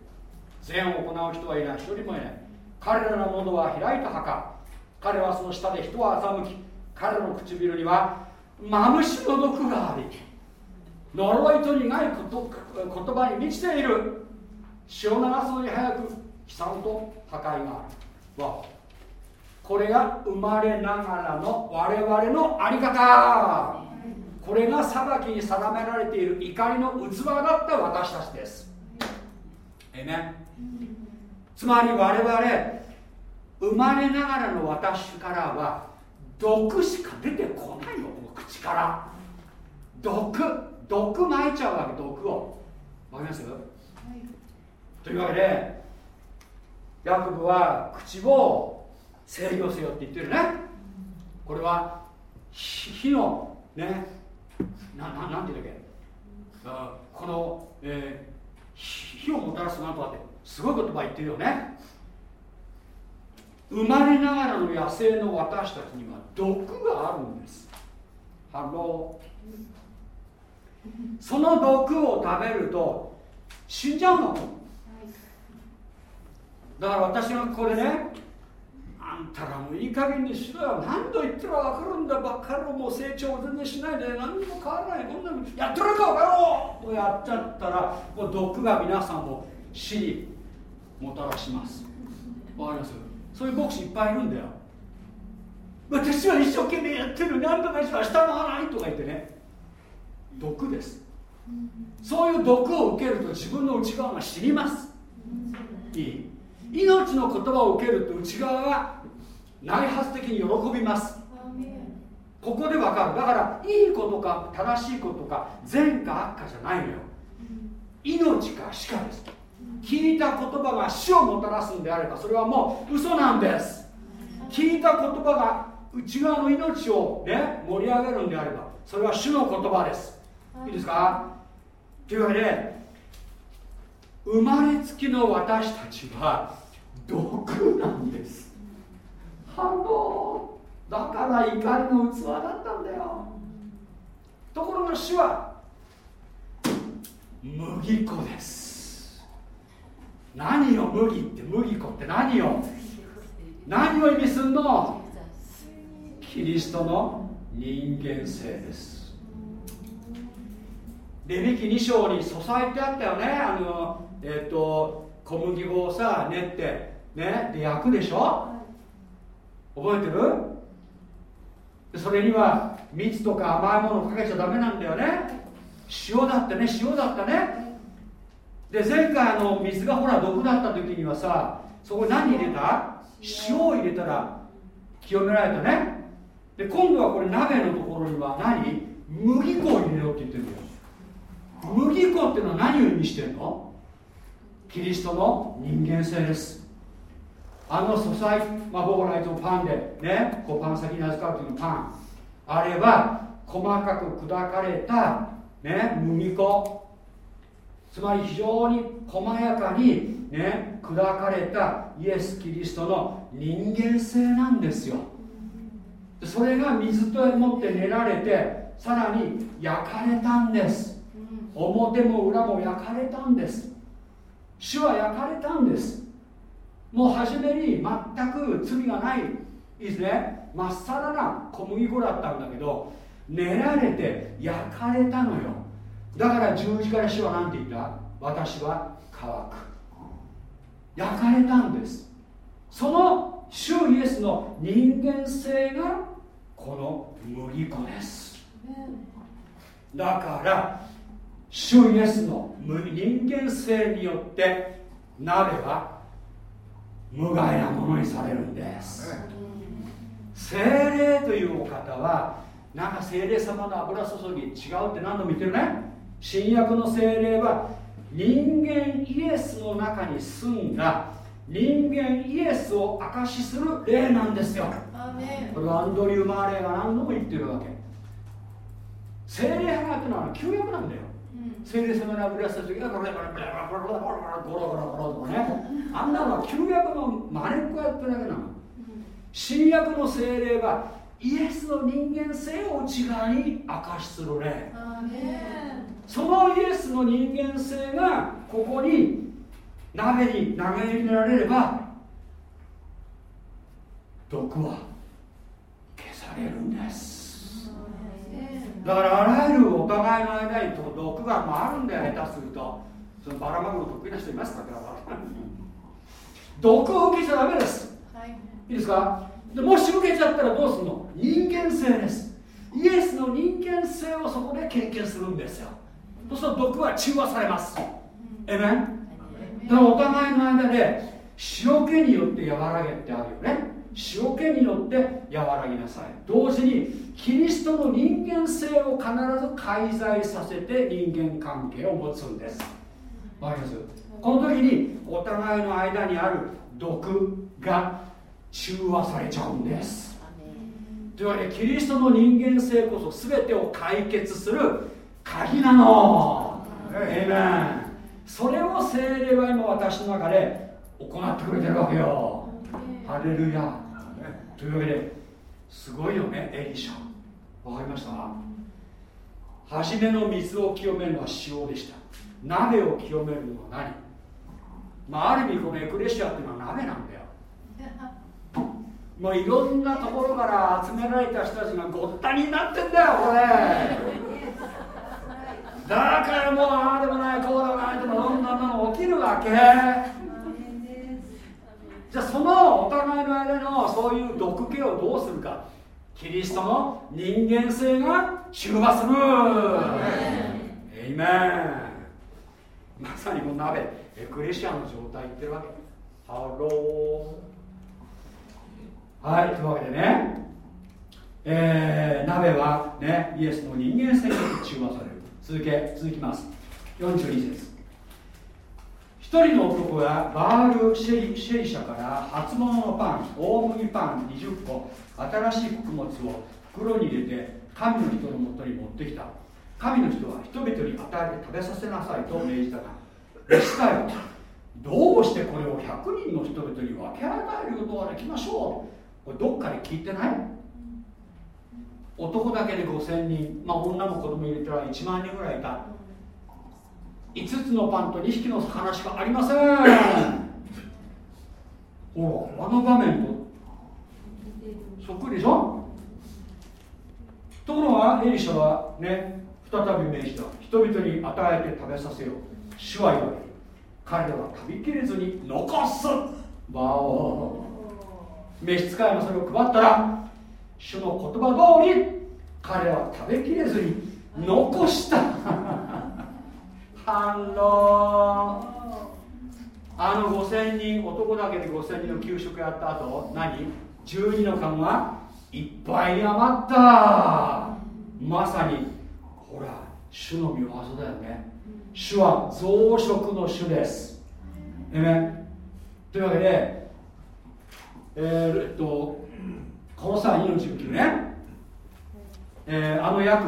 善を行う人はいない。一人もいない。彼らの喉は開いた墓。彼はその下で人を欺き彼の唇にはマムシの毒があり呪いと苦いこと言葉に満ちている。血を流すのに早く悲惨と破壊がある。わこれが生まれながらの我々の在り方。これが裁きに定められている怒りの器だった私たちです。えねつまり我々生まれながらの私からは毒しか出てこないよこの口から。毒。毒撒いちゃうわけ毒を。わかります、はい、というわけでヤコブは口を制御せよって言ってるね。これは火のねなななんていうんだっけ？あこの、えー、火をもたらすなんとかってすごい言葉言ってるよね。生まれながらの野生の私たちには毒があるんです。ハローその毒を食べると死んじゃうの。だから私がこれねあんたらもいい加減にしろよ。何度言ったら分かるんだばっかり。もう成長全然しないで。何も変わらない。こんなのやってるか分かろう。とやっちゃったらもう毒が皆さんを死にもたらします。わかります？そういう牧師いっぱいいるんだよ。私は一生懸命やってる。何とかしは下回らないとか言ってね。毒です。そういう毒を受けると自分の内側が死にます。いい？命の言葉を受けると内側が内発的に喜びます。ここでわかる。だからいいことか正しいことか善か悪かじゃないのよ。命か死かです。聞いた言葉が死をもたらすんであればそれはもう嘘なんです。聞いた言葉が内側の命をね盛り上げるんであればそれは主の言葉です。いいですか？というわけで生まれつきの私たちは毒なんです。 Hello。だから怒りの器だったんだよ。ところが主は麦粉です。何よ麦って麦粉って何よ何を意味するの？キリストの人間性です。レビキ2章に注いてあったよね。あのえっ、と小麦粉をさ練ってね？で焼くでしょ？覚えてる？それには蜜とか甘いものをかけちゃダメなんだよね。塩だってね塩だったね。で前回あの水がほら毒だった時にはさそこ何入れた？塩を入れたら清められたね。で今度はこれ鍋のところには何？麦粉を入れろって言ってるんだよ。麦粉っていうのは何を意味してるの？キリストの人間性です。あの素材、まあ、僕らいつもパンでねこうパン先に預かる時のパン。あれは細かく砕かれた、ね、麦粉。つまり非常に細やかに、ね、砕かれたイエス・キリストの人間性なんですよ。それが水と持って練られてさらに焼かれたんです。表も裏も焼かれたんです。主は焼かれたんです。もう初めに全く罪がない。いいですね。まっさらな小麦粉だったんだけど練られて焼かれたのよ。だから十字架で主は何て言った？私は乾く。焼かれたんです。その主イエスの人間性がこの麦粉です。だから主イエスの人間性によって鍋は無害なものにされるんです。精霊というお方はなんか精霊様の油注ぎ違うって何度も言ってるね。新約の精霊は人間イエスの中に住んだ。人間イエスを証しする霊なんですよ。これはアンドリュー・マーレーが何度も言ってるわけ。精霊派がってのは旧約なんだよ。聖霊様に油した時はゴロゴロゴロゴロゴロゴロゴロとかねあんなのは旧約の真似っこやってるだけなの新約の精霊はイエスの人間性を内側に明かしする霊そのイエスの人間性がここに鍋に投げ入れられれば毒は消されるんです。だからあらゆるお互いの間に毒が回るんだよ下手すると。そのバラマグロ得意な人いますか毒を受けちゃダメです、はい、いいですか？でもし受けちゃったらどうするの？人間性です。イエスの人間性をそこで経験するんですよそうすると毒は中和されます。えめん。だからお互いの間で塩気によって和らげってあるよね。塩気によって和らぎなさい。同時にキリストの人間性を必ず介在させて人間関係を持つんです。わかります？この時にお互いの間にある毒が中和されちゃうんです。というわけでキリストの人間性こそ全てを解決する鍵なの。エイメンそれを精霊は今私の中で行ってくれてるわけよ。ハレルヤ。というわけですごいよねエリシャ。わかりました？初めの水を清めるのは塩でした。鍋を清めるのは何？まあ、ある意味このエクレシアっていうのは鍋なんだよ。<laughs> もういろんなところから集められた人たちがごったになってんだよこれ <laughs> だからもうああでもないこうでもないでもどんなの起きるわけ。じゃあそのお互いの間のそういう毒気をどうするか。キリストの人間性が中和する。エイメンまさにもう鍋。エクレシアの状態言ってるわけ。ハローはいというわけでね。えー、鍋はねイエスの人間性に中和される。続け続きます。42節。人の男がバールシェイシェイ社から初物のパン大麦パン20個新しい穀物を袋に入れて神の人のもとに持ってきた。神の人は人々に与えて食べさせなさいと命じた。が弟子たよどうしてこれを100人の人々に分け与えることができましょう？これどっかで聞いてない？男だけで5000人、まあ、女も子供入れたら1万人ぐらいいた。5つのパンと2匹の魚しかありません。<laughs> ほらあの場面とそっくりでしょ？ところがエリシャはね再び命じた。人々に与えて食べさせよう。主は言われる。彼らは食べきれずに残す。わお。召使いもそれを配ったら主の言葉通り彼は食べきれずに残した。反論。あの5000人男だけで5000人の給食やった後何？12の缶はいっぱい余った。まさにほら主の御業だよね。主は増殖の主です。えめというわけでえー、っとこの際2の19ね、えー、あの役。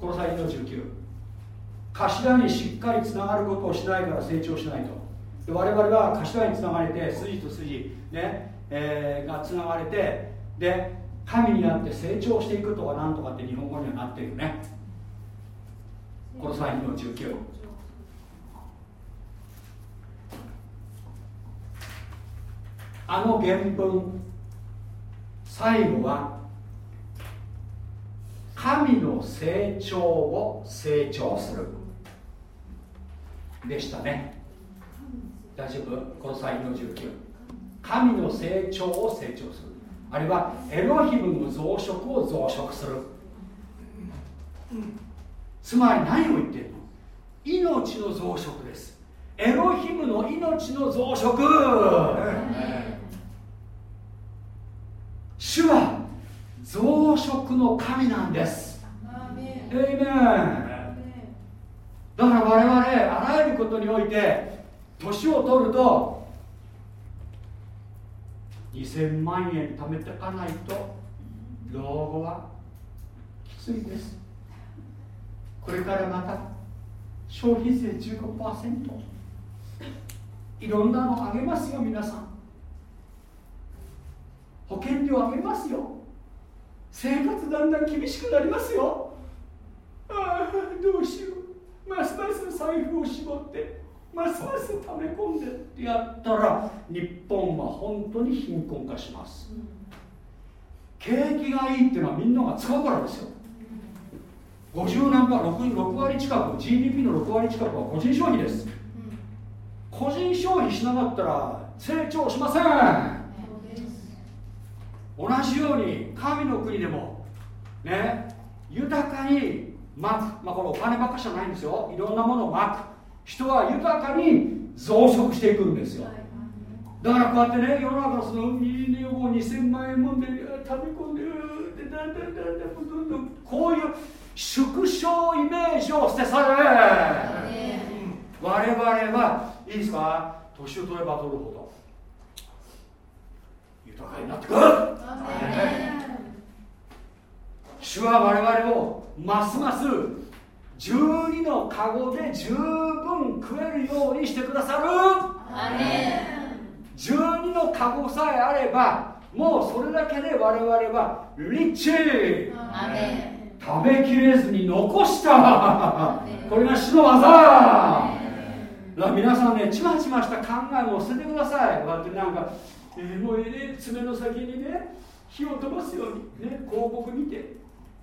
この際2の19頭にしっかりつながることをしないから成長しないと。で我々は頭につながれて筋と筋、ねえー、がつながれてで神になって成長していくとかなんとかって日本語にはなってるよねこの際2の19あの原文。最後は神の成長を成長する。でしたね。大丈夫？この際の19神の成長を成長する。あるいはエロヒムの増殖を増殖する。つまり何を言ってるの？命の増殖です。エロヒムの命の増殖、主は増殖の神なんです。エイメン。だから我々あらゆることにおいて年を取ると2000万円貯めていかないと老後はきついです。これからまた消費税15%いろんなのあげますよ皆さん保険料上げますよ。生活だんだん厳しくなりますよ。ああどうしよう。ますます財布を絞ってますます溜め込んでってやったら日本は本当に貧困化します、景気がいいっていうのはみんなが使うからですよ。50何パー 6, 6割近く GDP の6割近くは個人消費です、個人消費しなかったら成長しません同じように神の国でもね豊かにまく、まあ、これお金ばっかじゃないんですよ。いろんなものをまく。人は豊かに増殖していくんですよ。だからこうやってね世の中のその2年後2000万円もんで食べ込んででだんだんだんだんどんどんこういう縮小イメージを捨て去れ我々はいいですか年を取れば取るほど豊かになってくる主は我々をますます12の籠で十分食えるようにしてくださる。12の籠さえあればもうそれだけで我々はリッチ。食べきれずに残した。これが主の技。皆さんねちまちました考えも捨ててください。こうやってなんかえー、もうね爪の先にね火を飛ばすようにね広告見て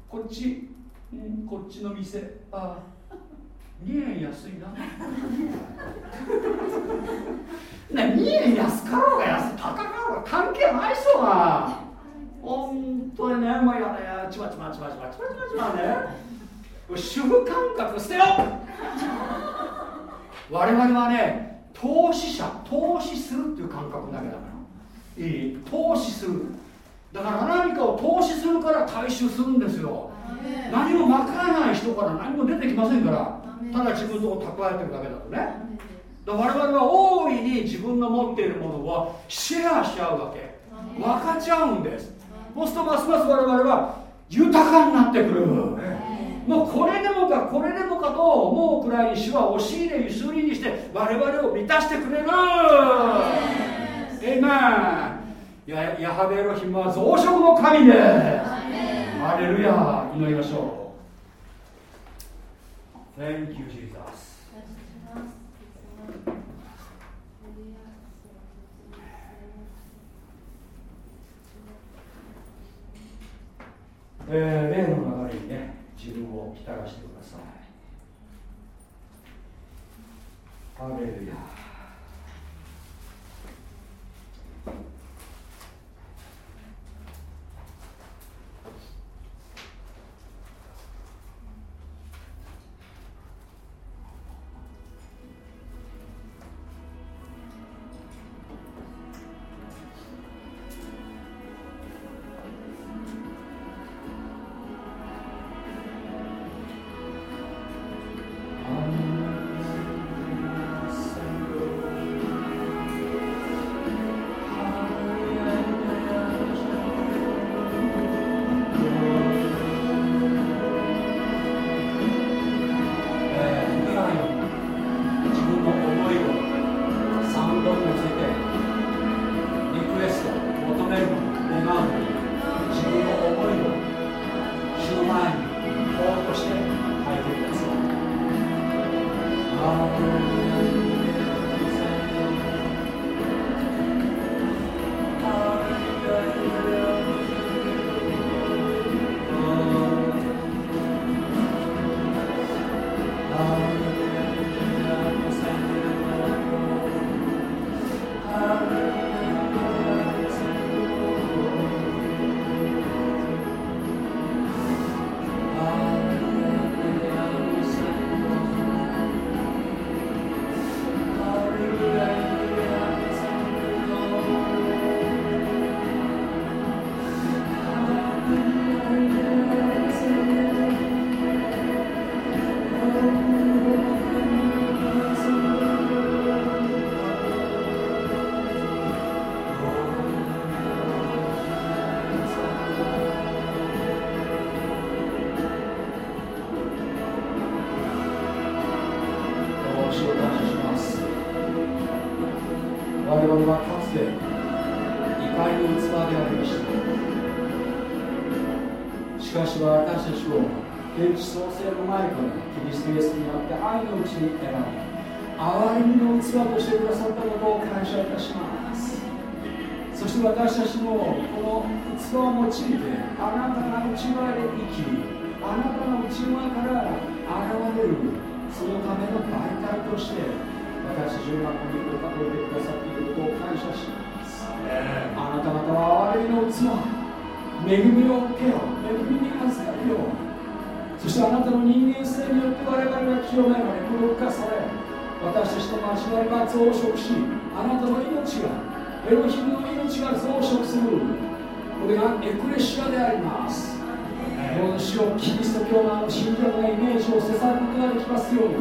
こっち、うん、こっちの店ああ2円安いなね2円安かろうが安高かろうが関係ないっしょが本当にねもうやだやちまちまちまちまちまちまちまね主婦感覚捨てよ我々はね投資者投資するっていう感覚だけだから投資する。だから何かを投資するから回収するんですよ。何もまからない人から何も出てきませんから。ただ自分のとこ蓄えてるだけだとね。だ我々は大いに自分の持っているものをシェアし合うわけ。分かち合うんです。そうするとますます我々は豊かになってくる。もうこれでもかこれでもかと思うくらいに主は押し入れゆすりにして我々を満たしてくれるえいまやヤハベロヒムは増殖の神です。ハレルヤ祈りましょう。Thank you Jesus. えー、例の流れにね自分を浸らしてください。ハレルヤし私たちのこの器を用いてあなたが内側で生きあなたの内側から現れるそのための媒体として私たちがこの御を置いてくださっていることを感謝しますあなた方は哀れの器恵みを受けよ恵みに預かるよそしてあなたの人間性によって我々が清められこのされ私たちと交わりが増殖しエクレシアでありますどうしようキリスト教のあの信条のイメージを捨てることができますように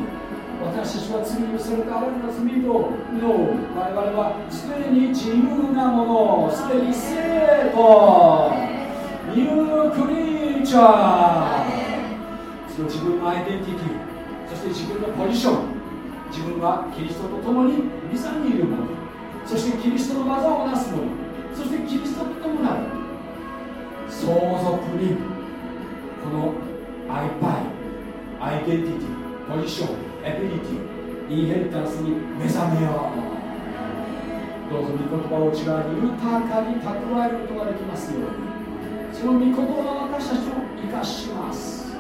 私たちは罪に寄せるたあらゆる罪との我々はすでに自由なものすでに生徒ニュークリーチャーその自分のアイデンティティそして自分のポジション自分はキリストと共にミサにいるものそしてキリストの技をなすものそしてキリストと相続にこの iPi アイデンティティポジションエビリティインヘリタンスに目覚めよう。どうぞ御言葉を内側に豊かに蓄えることができますように。その御言葉は私たちを生かします。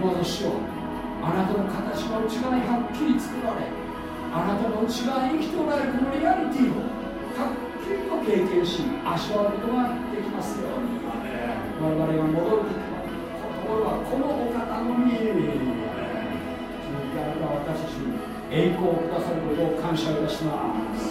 どうぞしよ。あなたの形が内側にはっきり作られあなたの内側に生きておられるこのリアリティをはっきりと経験し味わうことが我々が戻るところはこのお方のみ主にあなたは私たちに栄光をくださることを感謝いたします。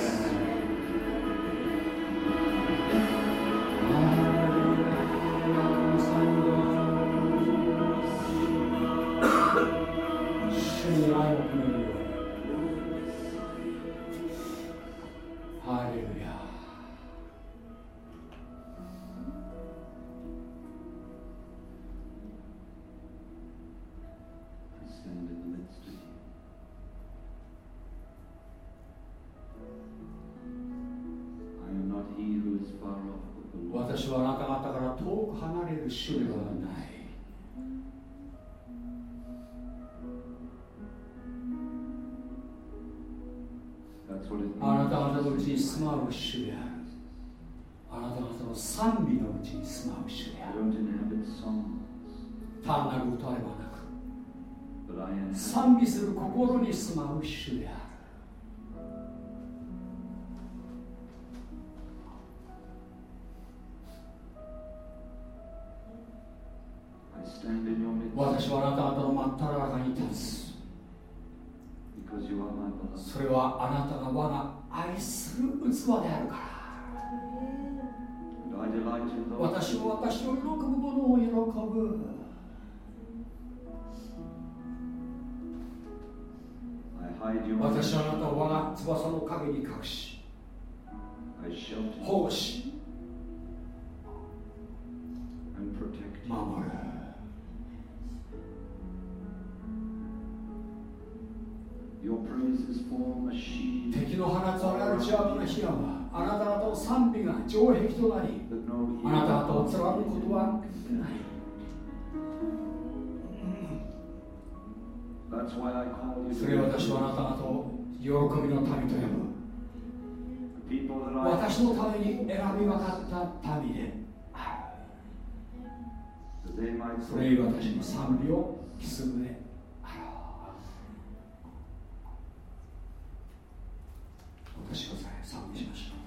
る主ではない。あなた方のうちに住まう主であるあなた方の賛美のうちに住まう主である単なる歌ではなく賛美する心に住まう主である私はあなたを我が翼の陰に隠し保護し守る敵の放つあらゆる血は皆火はあなた方の賛美が城壁となりあなた方を貫くことはないそれ私はあなた方を喜びの民と呼ぶ。私のために選び渡った民で。それに私の賛美を期するね私をさえ賛美しましょう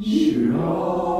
主よ。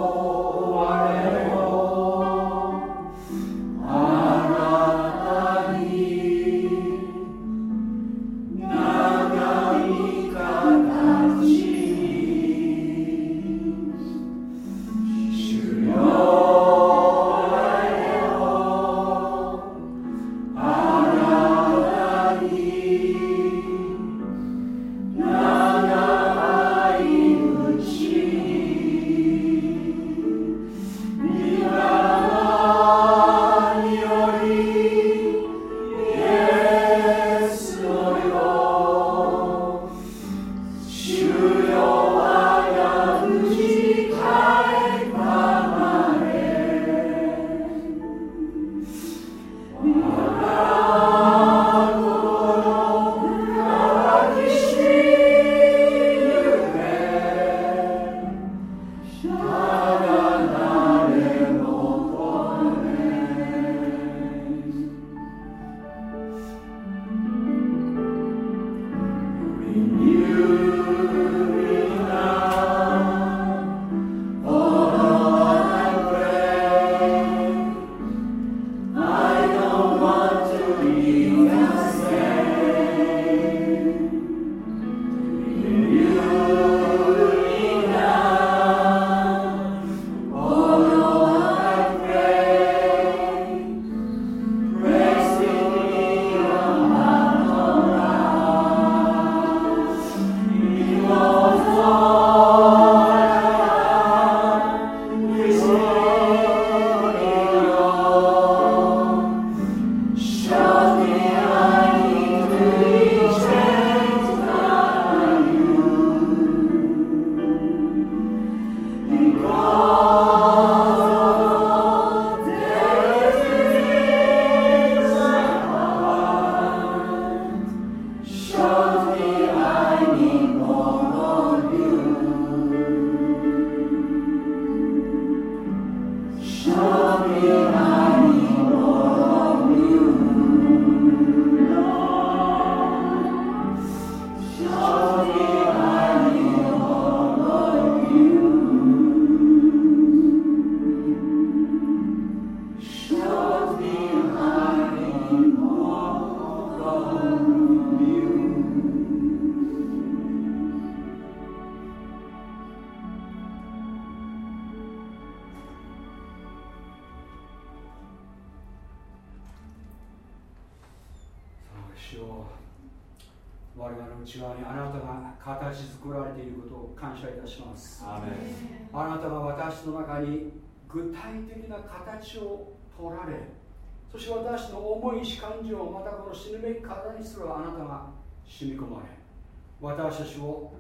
私たちを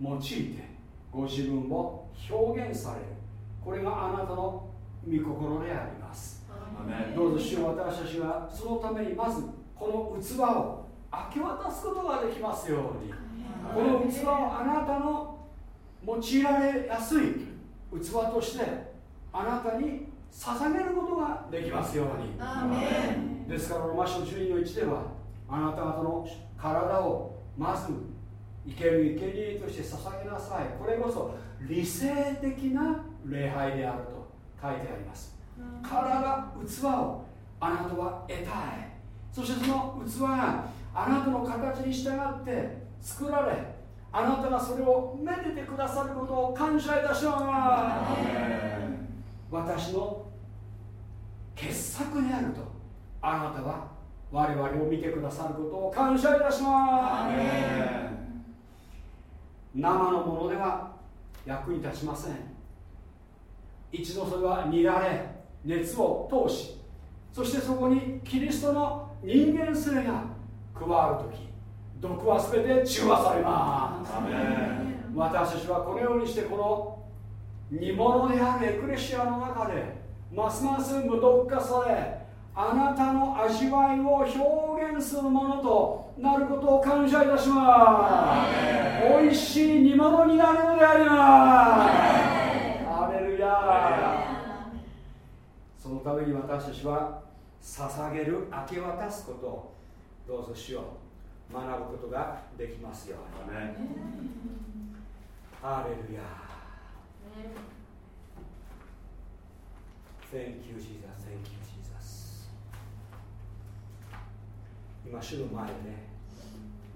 用いてご自分を表現される。これがあなたの御心であります。どうぞ主よ私たちはそのためにまずこの器を明け渡すことができますように。この器をあなたの用いられやすい器としてあなたに捧げることができますように。ですからロマ書12の1ではあなた方の体をまず生ける生贄として捧げなさい。これこそ理性的な礼拝であると書いてあります。体器をあなたは得たい。そしてその器があなたの形に従って作られあなたがそれをめでてくださることを感謝いたします私の傑作であるとあなたは我々を見てくださることを感謝いたします。生のものでは役に立ちません。一度それは煮られ熱を通しそしてそこにキリストの人間性が加わる時毒は全て中和されます。私たちはこのようにしてこの煮物であるエクレシアの中でますます無毒化されあなたの味わいを表現するものとなることを感謝いたします。おいしい煮物になるのであります。アレルヤ。そのために私たちは捧げる明け渡すことをどうぞしよう学ぶことができますように。アレルヤ Thank you, Jesus. Thank you, Jesus. 今、主の前で、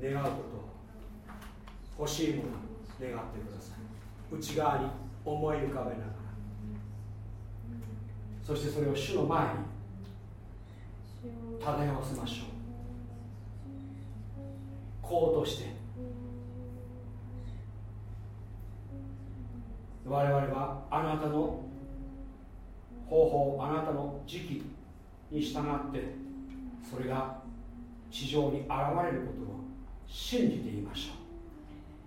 ね、願うこと欲しいもの願ってください内側に思い浮かべながらそしてそれを主の前に漂わせましょうこうとして我々はあなたの方法あなたの時期に従ってそれが地上に現れることを信じていましょ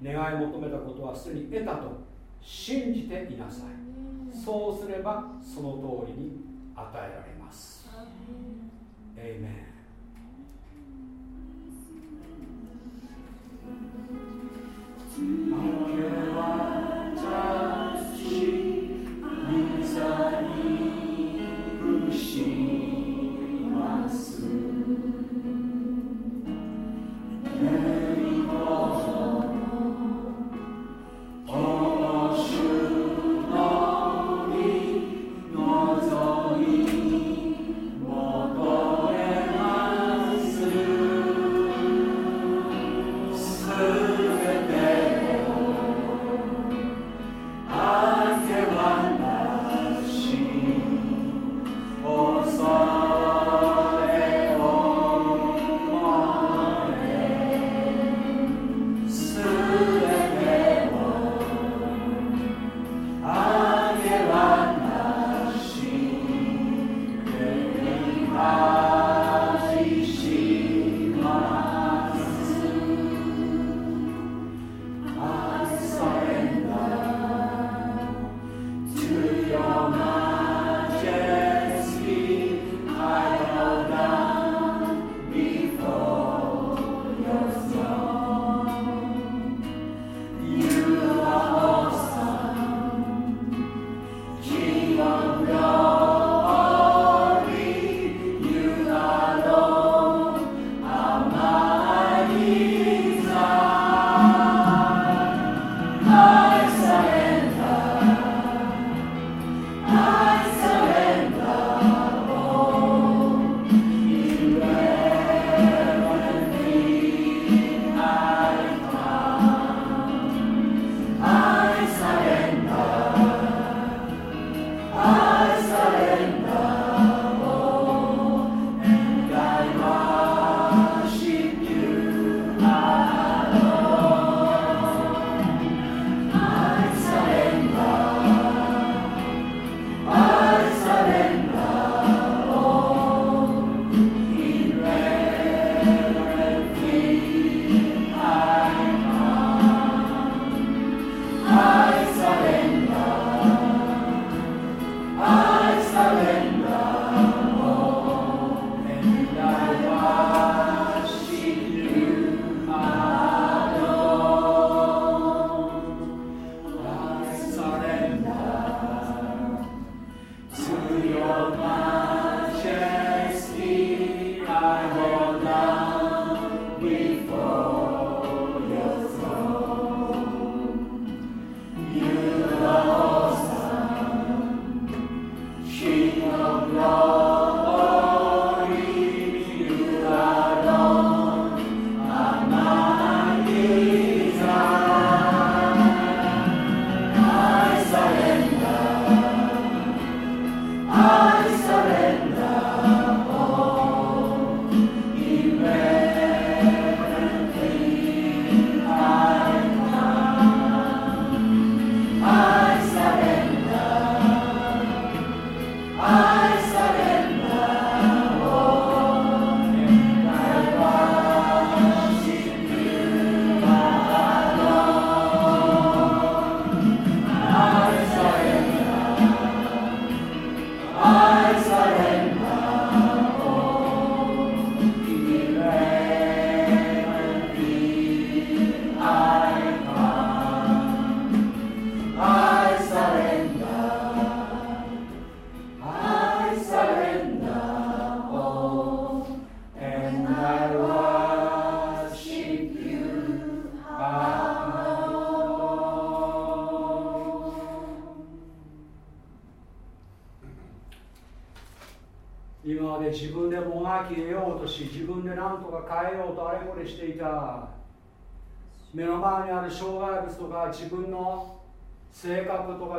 う。願い求めたことはすでに得たと信じていなさい。そうすればその通りに与えられます。エイメン明け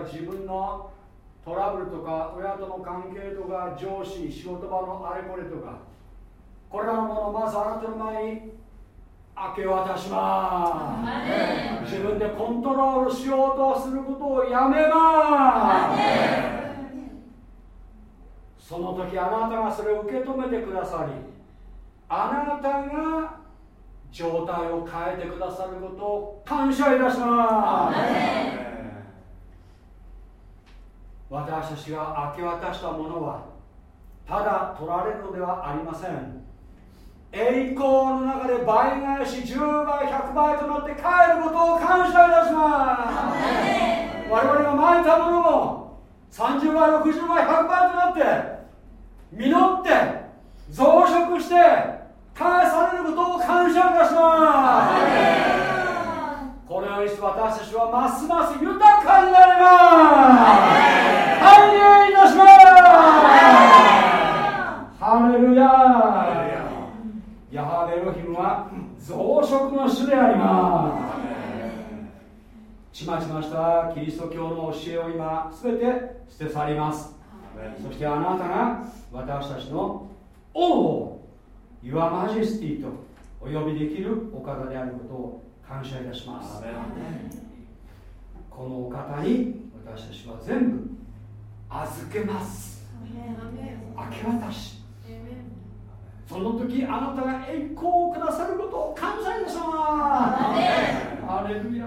自分のトラブルとか親との関係とか上司仕事場のあれこれとかこれらのものをまずあなたの前に明け渡します。自分でコントロールしようとすることをやめます。その時あなたがそれを受け止めてくださりあなたが状態を変えてくださることを感謝いたします私たちが明け渡したものはただ取られるのではありません。栄光の中で倍返し10倍100倍となって帰ることを感謝いたします。我々がまいたものも30倍60倍100倍となって実って増殖して返されることを感謝いたします。このようにして私たちはますます豊かになります繁栄いたしますハレルヤヤハベロヒムは増殖の種でありました。キリスト教の教えを今全て捨て去ります。そしてあなたが私たちの王を Your Majesty とお呼びできるお方であることを感謝いたします。このお方に私たちは全部預けます。明け渡し。その時あなたが栄光をくださることを感謝いたします。ハレルヤ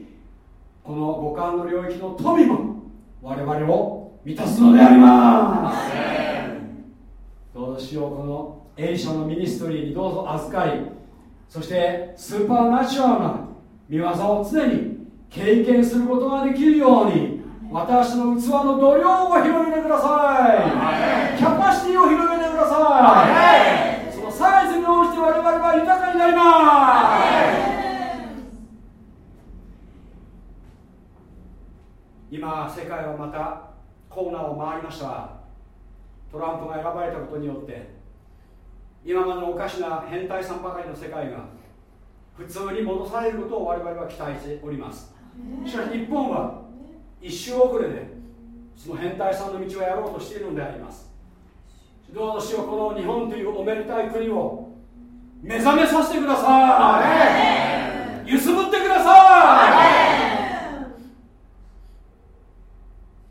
この五感の領域の富も我々を満たすのであります。どうしようこのエリシャの ministry にどうぞ預かりそしてスーパーナチュラルな見業を常に経験することができるように私の器の度量を広げてください。キャパシティを広げてください。そのサイズに応じて我々は豊かになります今世界はまたコーナーを回りましたトランプが選ばれたことによって今までのおかしな変態さんばかりの世界が普通に戻されることを我々は期待しております。しかし日本は一周遅れでその変態さんの道をやろうとしているのであります。どうぞしようこの日本というおめでたい国を目覚めさせてください。揺すぶってください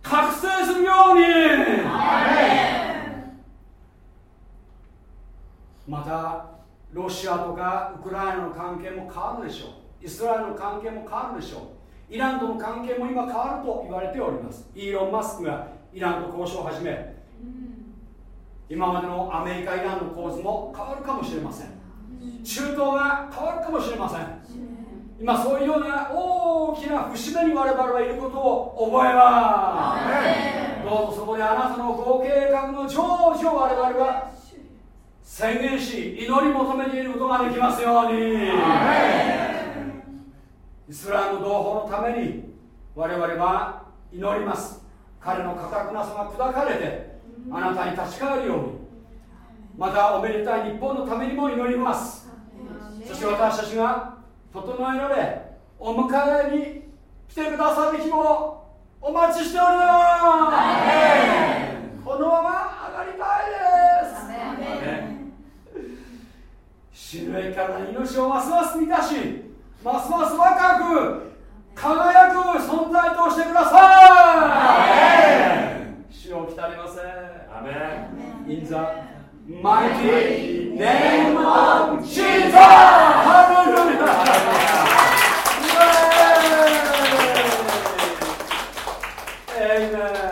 覚醒するようにまたロシアとかウクライナの関係も変わるでしょう。イスラエルの関係も変わるでしょう。イランとの関係も今変わると言われております。イーロン・マスクがイランと交渉を始め今までのアメリカ・イランの構図も変わるかもしれません。中東が変わるかもしれません。今そういうような大きな節目に我々はいることを覚えます。どうぞそこであなたのご計画の成就を我々は宣言し祈り求めていることができますように。イスラム同胞のために我々は祈ります。彼の堅くなさが砕かれてあなたに立ち返るように。またおめでたい日本のためにも祈ります。そして私たちが整えられお迎えに来てくださる日をお待ちしております。このまま上がりたいです死ぬ駅から命をますます満たしますます若く輝く存在としてください主を来たりません In the mighty name of Jesus! Hallelujah! Amen!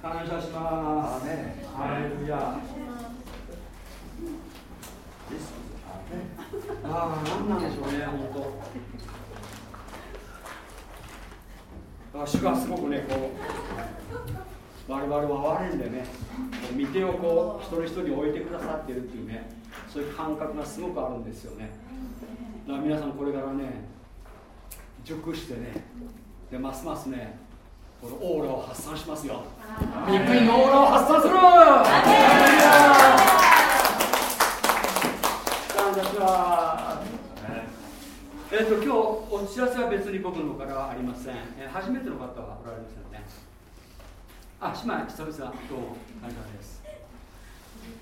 感謝します。ああ、何なんでしょうね、本当。あ主がすごくね、こう、我々は悪いんでね、見てをこう、一人一人置いてくださってるっていうね、そういう感覚がすごくあるんですよね。だから皆さん、これからね、熟してね、でますますね、このオーラを発散しますよ。ビッグインのオーラを発散する感謝します。えっと、今日お知らせは別に僕の方からはありません。えー初めての方はおられませんね。あ、姉妹、久々、どうも、感謝です。